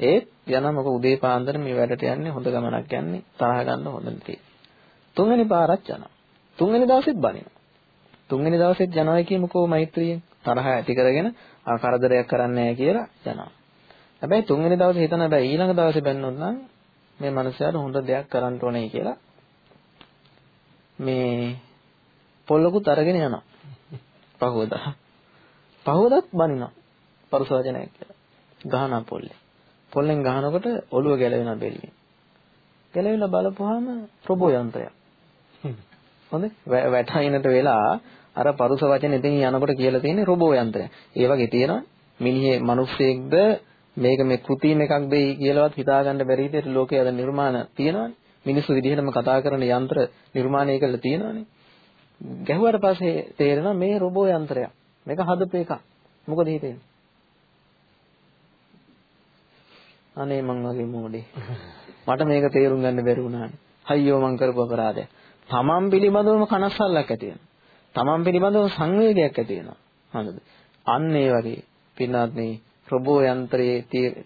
ඒත් යනවා මොකද උදේ පාන්දර මේ වැඩට යන්නේ හොඳ ගමනක් යන්නේ තරහ ගන්න හොඳ නැති. තුන්වෙනි පාරක් යනවා. තුන්වෙනි දවසෙත් බනිනවා. තුන්වෙනි දවසෙත් යනවා කියමුකෝ මෛත්‍රියෙන් තරහ ඇති කරගෙන ආ කරදරයක් කරන්නේ නැහැ කියලා යනවා. හැබැයි තුන්වෙනි දවසේ හිතන හැබැයි ඊළඟ දවසේ බැන්නොත් නම් මේ මනුස්සයාට හොඳ දෙයක් කරන්න ඕනේ කියලා මේ පොල්ලකුත් අරගෙන යනවා. පහවදා. පහවදත් බනිනවා. පරුස වචනයක් කියලා. ගහනවා පොල්ලේ. පොල්ලෙන් ගහනකොට ඔළුව ගැලවෙනවා බෙල්ලෙන්. ගැලවිලා බලපුවාම රොබෝ යන්ත්‍රයක්. හොඳේ වැටහිනට වෙලා අර පරුස වචන එතනින් යනකොට කියලා තියෙන්නේ රොබෝ යන්ත්‍රය. ඒ වගේ තියෙනවා මිනිහේ මිනිස්සෙක්ද මේක මේ කෘතිම එකක් දෙයි කියලාවත් හිතාගන්න බැරි විදිහට ලෝකයේ අද නිර්මාණ තියෙනවානේ. මිනිස්සු විදිහටම කතා කරන යන්ත්‍ර නිර්මාණය කරලා තියෙනවානේ. ගැහුවට පස්සේ තේරෙනවා මේ රොබෝ යන්ත්‍රයක්. මේක හදපු එකක්. මොකද හිතෙන්නේ? අනේ මං වගේ මොඩේ. මට මේක තේරුම් ගන්න බැරි වුණානේ. අයියෝ මං කරපු අපරාධය. තමන් පිළිබඳවම කනස්සල්ලක් ඇති වෙනවා. තමන් පිළිබඳව සංවේගයක් ඇති වෙනවා. හරිද? අන්න ඒ වගේ පින්නාත් මේ රොබෝ යන්ත්‍රයේ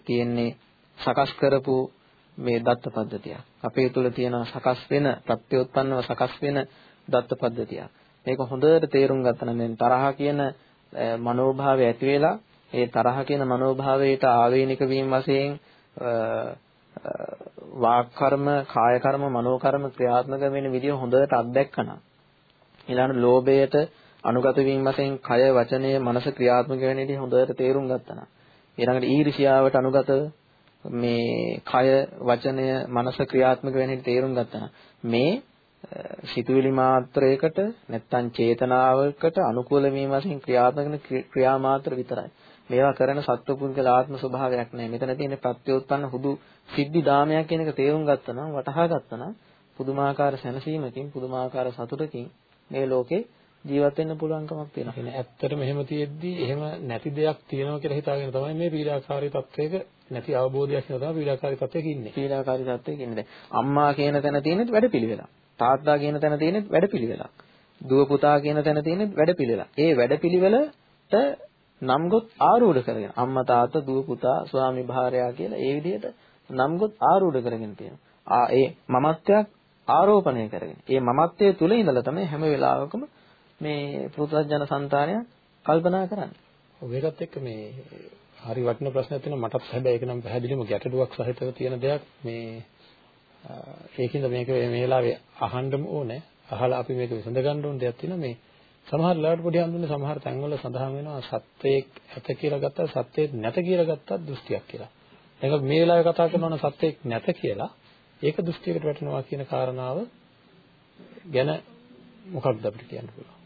තියෙන්නේ සකස් කරපු මේ දත්ත පද්ධතියක්. අපේ තුල තියෙන සකස් වෙන ප්‍රත්‍යෝත්පන්නව සකස් වෙන දත්ත පද්ධතියක්. මේක හොඳට තේරුම් ගත්තා නම් තරහ කියන මනෝභාවය ඇති වෙලා ඒ තරහ කියන මනෝභාවයට ආවේනික වීම වශයෙන් වාක් කර්ම, කාය කර්ම, මනෝ කර්ම ක්‍රියාත්මක වෙන විදිය හොඳට අත්දැක්කනම් ඊළඟ ලෝභයට අනුගත වීම වශයෙන් කය, වචනය, මනස ක්‍රියාත්මක වෙන විදිහ හොඳට තේරුම් ගත්තා නම් ඊළඟට ඊර්ෂියාවට අනුගත මේ කය වචනය මනස ක්‍රියාත්මක වෙන හැටි තේරුම් ගත්තා මේ සිතුවිලි මාත්‍රයකට නැත්තම් චේතනාවකට අනුකූල වීම වශයෙන් ක්‍රියාත්මක වෙන ක්‍රියා මාත්‍ර විතරයි. මේවා කරන සත්වපුද්ගල ආත්ම ස්වභාවයක් නැහැ. මෙතන තියෙන ප්‍රත්‍යෝත්පන්න හුදු සිද්ධි දාමයක් කියන එක තේරුම් ගත්තා නම් වටහා ගත්තා නම් පුදුමාකාර සැනසීමකින් පුදුමාකාර සතුටකින් මේ ලෝකේ ජීවත් වෙන්න පුළුවන්කමක් තියෙනවා. එහෙනම් ඇත්තටම එහෙම තියෙද්දි එහෙම නැති දෙයක් තියෙනවා කියලා හිතාගෙන තමයි මේ පීඩාකාරී තත්වයක නැති අවබෝධයක් හින්දා තමයි පීඩාකාරී තත්වයක ඉන්නේ. පීඩාකාරී තත්වයක ඉන්නේ. අම්මා කියන තැන තියෙන වැඩපිළිවෙලක්. තාත්තා කියන තැන තියෙන වැඩපිළිවෙලක්. දුව පුතා කියන තැන තියෙන වැඩපිළිවෙලක්. ඒ වැඩපිළිවෙලට නම් ගොත් ආරූඪ කරගෙන අම්මා තාත්තා දුව පුතා ස්වාමි භාර්යා කියලා ඒ විදිහට නම් ගොත් ආරූඪ කරගෙන තියෙනවා. ආ ඒ මමත්වයක් ආරෝපණය කරගෙන. ඒ මමත්වයේ තුල ඉඳලා තමයි හැම වෙලාවකම මේ පුරුතජන సంతානය කල්පනා කරන්නේ. ඔව් ඒකත් එක්ක මේ හරි වටින ප්‍රශ්නයක් තියෙනවා මටත් හැබැයි ඒක නම් පැහැදිලිවම ගැටලුවක් සහිතව තියෙන දෙයක් මේ ඒකින්ද මේක මේ වෙලාවේ අහන්නම ඕනේ. අහලා අපි මේක විසඳ ගන්න ඕන දෙයක් තියෙනවා මේ සමහර ලාවට පොඩි හඳුන්නේ සමහර තැන්වල සඳහන් වෙනවා සත්‍යයක් ඇත කියලා ගත්තා සත්‍යයක් නැත කියලා ගත්තා දෘෂ්ටියක් කියලා. දැන් මේ වෙලාවේ කතා කරනවා නම් සත්‍යයක් නැත කියලා ඒක දෘෂ්ටියකට වැටෙනවා කියන කාරණාව ගැන මොකක්ද අපිට කියන්න පුළුවන්?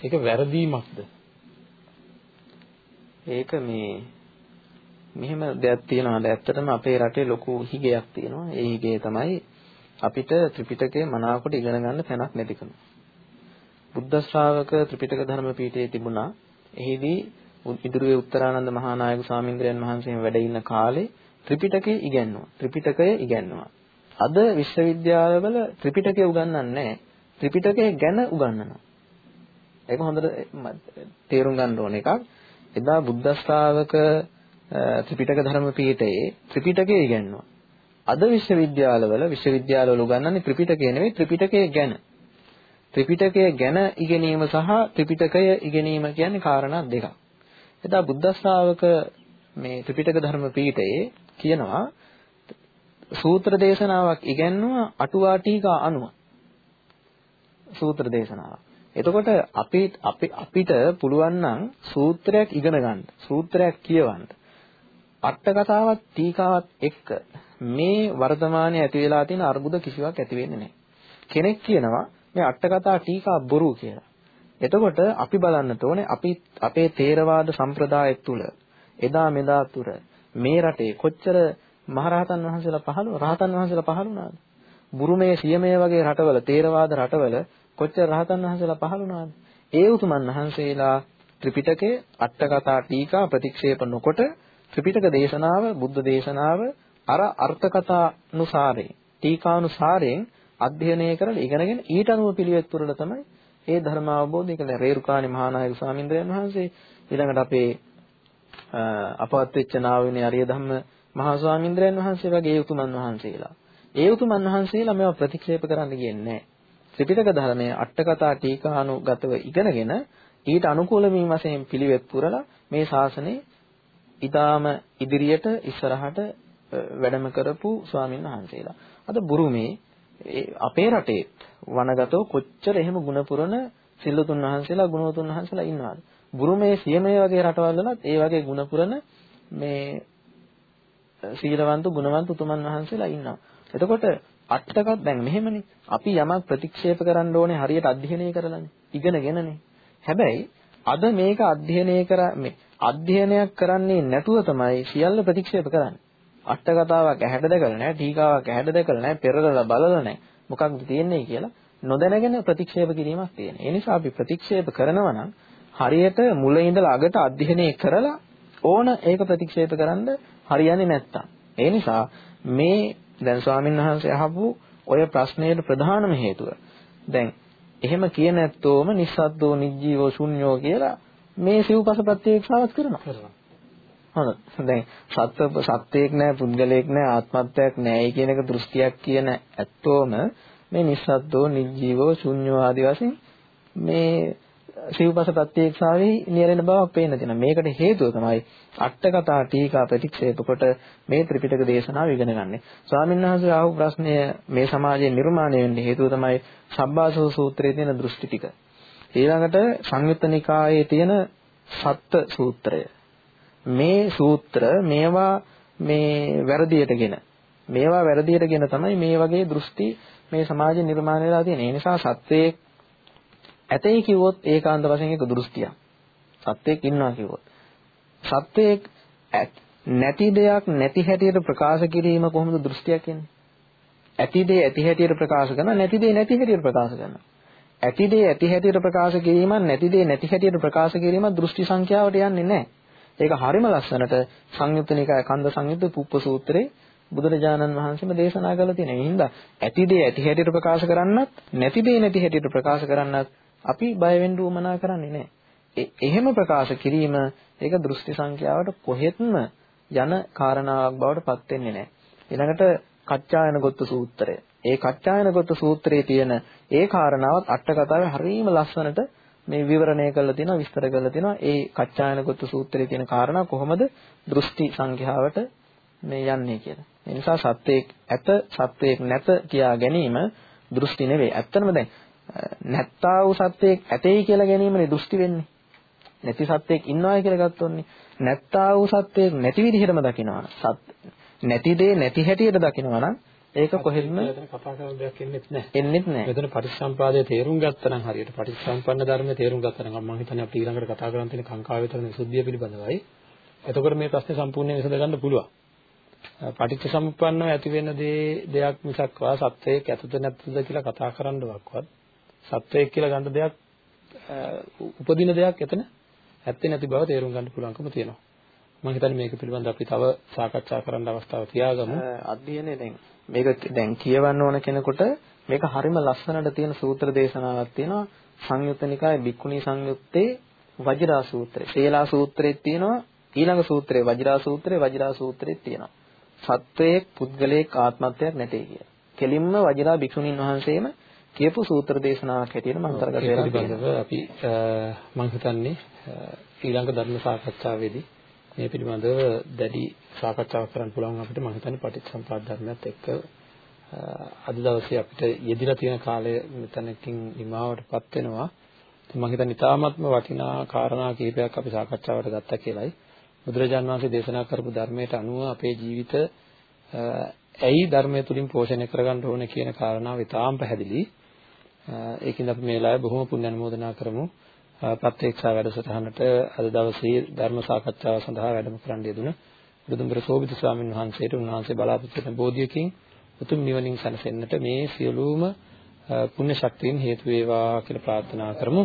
ඒක වැරදීමක්ද? ඒක මේ මෙහෙම දෙයක් තියෙනවා. ඇත්තටම අපේ රටේ ලොකු හිගයක් තියෙනවා. ඒ හිගය තමයි අපිට ත්‍රිපිටකය මනාවකට ඉගෙන ගන්න තැනක් නැතිකම. බුද්ධ ශ්‍රාවක ත්‍රිපිටක ධර්ම පීඨයේ තිබුණා. එහිදී ඉදිරියේ උත්තරානන්ද මහානායක ස්වාමීන්ද්‍රයන් වහන්සේ වැඩ ඉන්න කාලේ ත්‍රිපිටකය ඉගැන්නුවා. ත්‍රිපිටකය ඉගැන්නුවා. අද විශ්වවිද්‍යාලවල ත්‍රිපිටකය උගන්වන්නේ නැහැ. ත්‍රිපිටකය ගැන උගන්වනවා. ඒක හොඳට තේරුම් ගන්න ඕන එකක්. එදා බුද්ධ ශ්‍රාවක ත්‍රිපිටක ධර්ම පීඨයේ ත්‍රිපිටකය ඉගෙනනවා. අද විශ්වවිද්‍යාලවල විශ්වවිද්‍යාලවල උගන්වන්නේ ත්‍රිපිටකය නෙවෙයි ත්‍රිපිටකය ගැන. ත්‍රිපිටකය ගැන ඉගෙනීම සහ ත්‍රිපිටකය ඉගෙනීම කියන්නේ කාරණා දෙකක්. එදා බුද්ධ ශ්‍රාවක මේ ත්‍රිපිටක ධර්ම පීඨයේ කියනවා සූත්‍ර දේශනාවක් ඉගෙනුවා අටුවා ටීකා අනුව. සූත්‍ර දේශනාවක්. එතකොට අපි අපිට පුළුවන් නම් සූත්‍රයක් ඉගෙන ගන්න. සූත්‍රයක් කියවන්න. අට කතාවත් ටීකාවත් එක්ක මේ වර්තමානයේ ඇති වෙලා තියෙන අර්බුද කිසිවක් ඇති වෙන්නේ නැහැ. කෙනෙක් කියනවා මේ අට කතා ටීකා බොරු කියලා. එතකොට අපි බලන්න ඕනේ අපි අපේ තේරවාද සම්ප්‍රදාය තුළ එදා මෙදා තුර මේ රටේ කොච්චර මහරහතන් වහන්සේලා පහළ රහතන් වහන්සේලා පහළ වුණාද? බුරුමේ සියමේ වගේ රටවල තේරවාද රටවල කොච්චර රහතන් වහන්සේලා පහළ වුණාද? ඒ උතුමන් වහන්සේලා ත්‍රිපිටකයේ අටකතා ටීකා ප්‍රතික්ෂේප නොකොට ත්‍රිපිටක දේශනාව බුද්ධ දේශනාව අර අර්ථකථානුසාරයෙන් ටීකානුසාරයෙන් අධ්‍යයනය කරලා ඉගෙනගෙන ඊට අනුව පිළිවෙත් පුරලා තමයි ඒ ධර්ම අවබෝධය කළේ රේරුකාණි මහානායක ස්වාමීන් වහන්සේ ඊළඟට අපේ අපවත් වෙච්ච නාවිනේ අරිය ධම්ම මහා ස්වාමීන් වහන්සේ වගේ ඒ උතුමන් වහන්සේලා. ඒ උතුමන් වහන්සේලා මේවා ප්‍රතික්ෂේප කරන්න ගියේ නැහැ. ත්‍රිපිටක ධර්මයේ අටකතා ටීකානුගතව ඉගෙනගෙන ඊට අනුකූල වීම වශයෙන් පිළිවෙත් පුරලා මේ ශාසනය ඊටාම ඉදිරියට ඉස්සරහට වැඩම කරපු ස්වාමීන් වහන්සේලා. අද බුරුමේ අපේ රටේ වනගතව කොච්චර එහෙම ಗುಣ පුරන සිල්ලුතුන් වහන්සේලා ගුණවතුන් වහන්සේලා ඉන්නවද? බුරුමේ සියමේ වගේ රටවල් වලත් ඒ වගේ ಗುಣ පුරන මේ සීලවන්ත ගුණවන්ත උතුමන් වහන්සේලා ඉන්නවා. එතකොට අට්ටකක් දැන් මෙහෙමනේ. අපි යමක් ප්‍රතික්ෂේප කරන්න ඕනේ හරියට අධ්‍යයනය කරලානේ. ඉගෙනගෙනනේ. හැබැයි අද මේක අධ්‍යයනය කර මේ අධ්‍යයනයක් කරන්නේ නැතුව තමයි සියල්ල ප්‍රතික්ෂේප කරන්නේ. අට්ටකතාවක් ඇහැට දැකලා නැහැ, ටීකාවක් ඇහැට දැකලා නැහැ, පෙරලලා බලලා නැහැ. මොකක්ද තියෙන්නේ කියලා නොදැනගෙන ප්‍රතික්ෂේප කිරීමක් තියෙනවා. ඒ නිසා අපි ප්‍රතික්ෂේප කරනවා නම් හරියට මුල ඉඳලා අගට අධ්‍යයනය කරලා ඕන ඒක ප්‍රතික්ෂේප කරන්න හරියන්නේ නැත්තම්. ඒ නිසා මේ දැන් ස්වාමීන් වහන්සේ අහපු ඔය ප්‍රශ්නයේ ප්‍රධානම හේතුව දැන් එහෙම කිය නැත්තෝම නිස්සද්දෝ නිජ්ජීවෝ ශුන්‍යෝ කියලා මේ සිව්පස ප්‍රත්‍යක්ෂාවත් කරනවා. හොඳ. දැන් සත්ව සත්‍යයක් නැහැ, පුද්ගලයෙක් නැහැ, ආත්මත්වයක් නැහැයි කියන එක දෘෂ්ටියක් කියන ඇත්තෝම මේ නිස්සද්දෝ නිජ්ජීවෝ ශුන්‍යෝ ආදි වශයෙන් මේ සිව්පස ප්‍රත්‍යක්ෂාවේ නියරෙන බවක් පේන්න තියෙනවා. මේකට හේතුව තමයි අට්ඨකතා ටීකා ප්‍රතික්ෂේප කොට මේ ත්‍රිපිටක දේශනාව ඉගෙන ගන්න. ස්වාමීන් වහන්සේ ආපු ප්‍රශ්නය මේ සමාජයේ නිර්මාණය වෙන්න හේතුව තමයි සබ්බාසව සූත්‍රයේ තියෙන දෘෂ්ටි ටික. ඊළඟට සංයුත්ත නිකායේ තියෙන සත්ත්‍ය සූත්‍රය. මේ සූත්‍ර මේවා මේ වැරදියටගෙන මේවා වැරදියටගෙන තමයි මේ වගේ දෘෂ්ටි මේ සමාජයේ නිර්මාණය වෙලා තියෙන්නේ. ඒ නිසා සත්‍යයේ ඇතේ කිව්වොත් ඒකාන්ත වශයෙන් ඒක දෘෂ්ටියක්. සත්‍යයක් ඉන්නවා කිව්වොත්. සත්‍යයක් නැති දෙයක් නැති හැටියට ප්‍රකාශ කිරීම කොහොමද දෘෂ්ටියක් කියන්නේ? ඇති දේ ඇති හැටියට ප්‍රකාශ කරනවා නැති දේ නැති හැටියට ප්‍රකාශ කරනවා. ඇති දේ ඇති හැටියට ප්‍රකාශ කිරීමක් නැති දේ නැති හැටියට ප්‍රකාශ කිරීමක් දෘෂ්ටි සංඛ්‍යාවට යන්නේ නැහැ. ඒක හරිම ලස්සනට සංයුත්ත නිකාය කන්ද සංයුත්ත පුප්ප සූත්‍රයේ බුදුරජාණන් වහන්සේම දේශනා කරලා තියෙනවා. ඒ හින්දා ඇති දේ ඇති හැටියට ප්‍රකාශ කරන්නත් නැති දේ නැති හැටියට ප්‍රකාශ කරන්නත් අපි බය වෙන්න උවමනා කරන්නේ නැහැ. එහෙම ප්‍රකාශ කිරීම ඒක දෘෂ්ටි සංඛ්‍යාවට කොහෙත්ම යන කාරණාවක් බවට පත් වෙන්නේ නැහැ. ඊළඟට කච්චායනගොත්තු සූත්‍රය. ඒ කච්චායනගොත්තු සූත්‍රයේ තියෙන ඒ කාරණාවත් අට කතාවේ හරියම ලස්සනට මේ විවරණය කරලා තියෙනවා විස්තර කරලා තියෙනවා ඒ කච්චායනගොත්තු සූත්‍රයේ තියෙන කාරණා කොහොමද දෘෂ්ටි සංඛ්‍යාවට මේ යන්නේ කියලා. ඒ නිසා සත්‍යයක් ඇත සත්‍යයක් නැත කියා ගැනීම දෘෂ්ටි නෙවෙයි. ඇත්තනම දැන් නැත්තා වූ සත්‍යයක් ඇතේයි කියලා ගැනීමනේ දෘෂ්ටි වෙන්නේ. නැති සත්‍යයක් ඉන්නවායි කියලා ගත්තොන්නේ. නැත්තා වූ සත්‍යයක් නැති විදිහටම දකිනවා. සත් නැති දේ නැති හැටියට දකිනවා නම් ඒක කොහෙත්ම කතා කරන දෙයක් එන්නේ නැහැ. එන්නේ නැහැ. මෙතන පටිච්චසම්පාදයේ තේරුම් ගත්තා නම් හරියට පටිච්චසම්පන්න ධර්මයේ තේරුම් ගත්තා නම් මම හිතන්නේ අපි ඊළඟට කතා කරන්න තියෙන කාංකා වේතරන විසුද්ධිය පිළිබඳවයි. එතකොට මේ ප්‍රශ්නේ සම්පූර්ණයෙන් විසඳ ගන්න පුළුවන්. පටිච්චසමුප්පන්නව ඇති වෙන දේ දෙයක් මිසක්වා සත්‍යයක් ඇතද නැත්ද කියලා කතා කරන්නවක්වත් සත්වයක් කියලා ගන්න දෙයක් උපදින දෙයක් එතන ඇත්තේ නැති බව තේරුම් ගන්න පුළුවන්කම තියෙනවා. මම හිතන්නේ මේක පිළිබඳව අපි තව සාකච්ඡා කරන්න අවස්ථාව තියාගමු. අධ්‍යයනය දැන් මේක දැන් කියවන්න ඕන කෙනෙකුට මේක හරිම ලස්සනට තියෙන සූත්‍ර දේශනාවක් තියෙනවා සංයුත්ත නිකායේ බික්කුණී සංයුත්තේ වජිරා සූත්‍රය. ශේලා සූත්‍රයේ තියෙනවා ඊළඟ සූත්‍රයේ වජිරා සූත්‍රයේ වජිරා සූත්‍රයේ තියෙනවා. සත්වයේ පුද්ගලයක ආත්මත්වයක් නැtei කිය. කෙලින්ම වජිරා භික්ෂුණීන් වහන්සේම කියපු සූත්‍ර දේශනාවක් හැටියට මම අන්තර්ගත වෙලා තියෙනවා. අපි මම හිතන්නේ ඊළඟ ධර්ම සාකච්ඡාවේදී මේ පිළිබඳව දැඩි සාකච්ඡාවක් කරන්න පුළුවන් අපිට මම හිතන්නේ පටිච්චසමුපාද ධර්මයත් එක්ක අද දවසේ අපිට යෙදিলা තියෙන කාලය මෙතනකින් නිමාවටපත් වෙනවා. මම හිතන්නේ ඉතාමත්ම වටිනා කාරණා කිහිපයක් අපි සාකච්ඡාවට ගත්තා කියලායි. බුදුරජාන් වහන්සේ දේශනා කරපු ධර්මයට අනුව අපේ ජීවිත ඇයි ධර්මය තුලින් පෝෂණය කරගන්න ඕනේ කියන කාරණාව ඉතාම පැහැදිලි. ඒකින්ද අපි මේ වෙලාවේ බොහොම පුණ්‍ය අනුමෝදනා කරමු. ප්‍රත්‍යක්ෂා වැඩසටහනට අද දවසේ ධර්ම සාකච්ඡාව සඳහා වැඩම කරන්න යෙදුන බුදුඹර සෝබිත ස්වාමීන් වහන්සේට උන්වහන්සේ බලාපොරොත්තු වෙන බෝධියකින් උතුම් නිවනින් සැනසෙන්නට මේ සියලුම පුණ්‍ය ශක්තියින් හේතු වේවා කියලා ප්‍රාර්ථනා කරමු.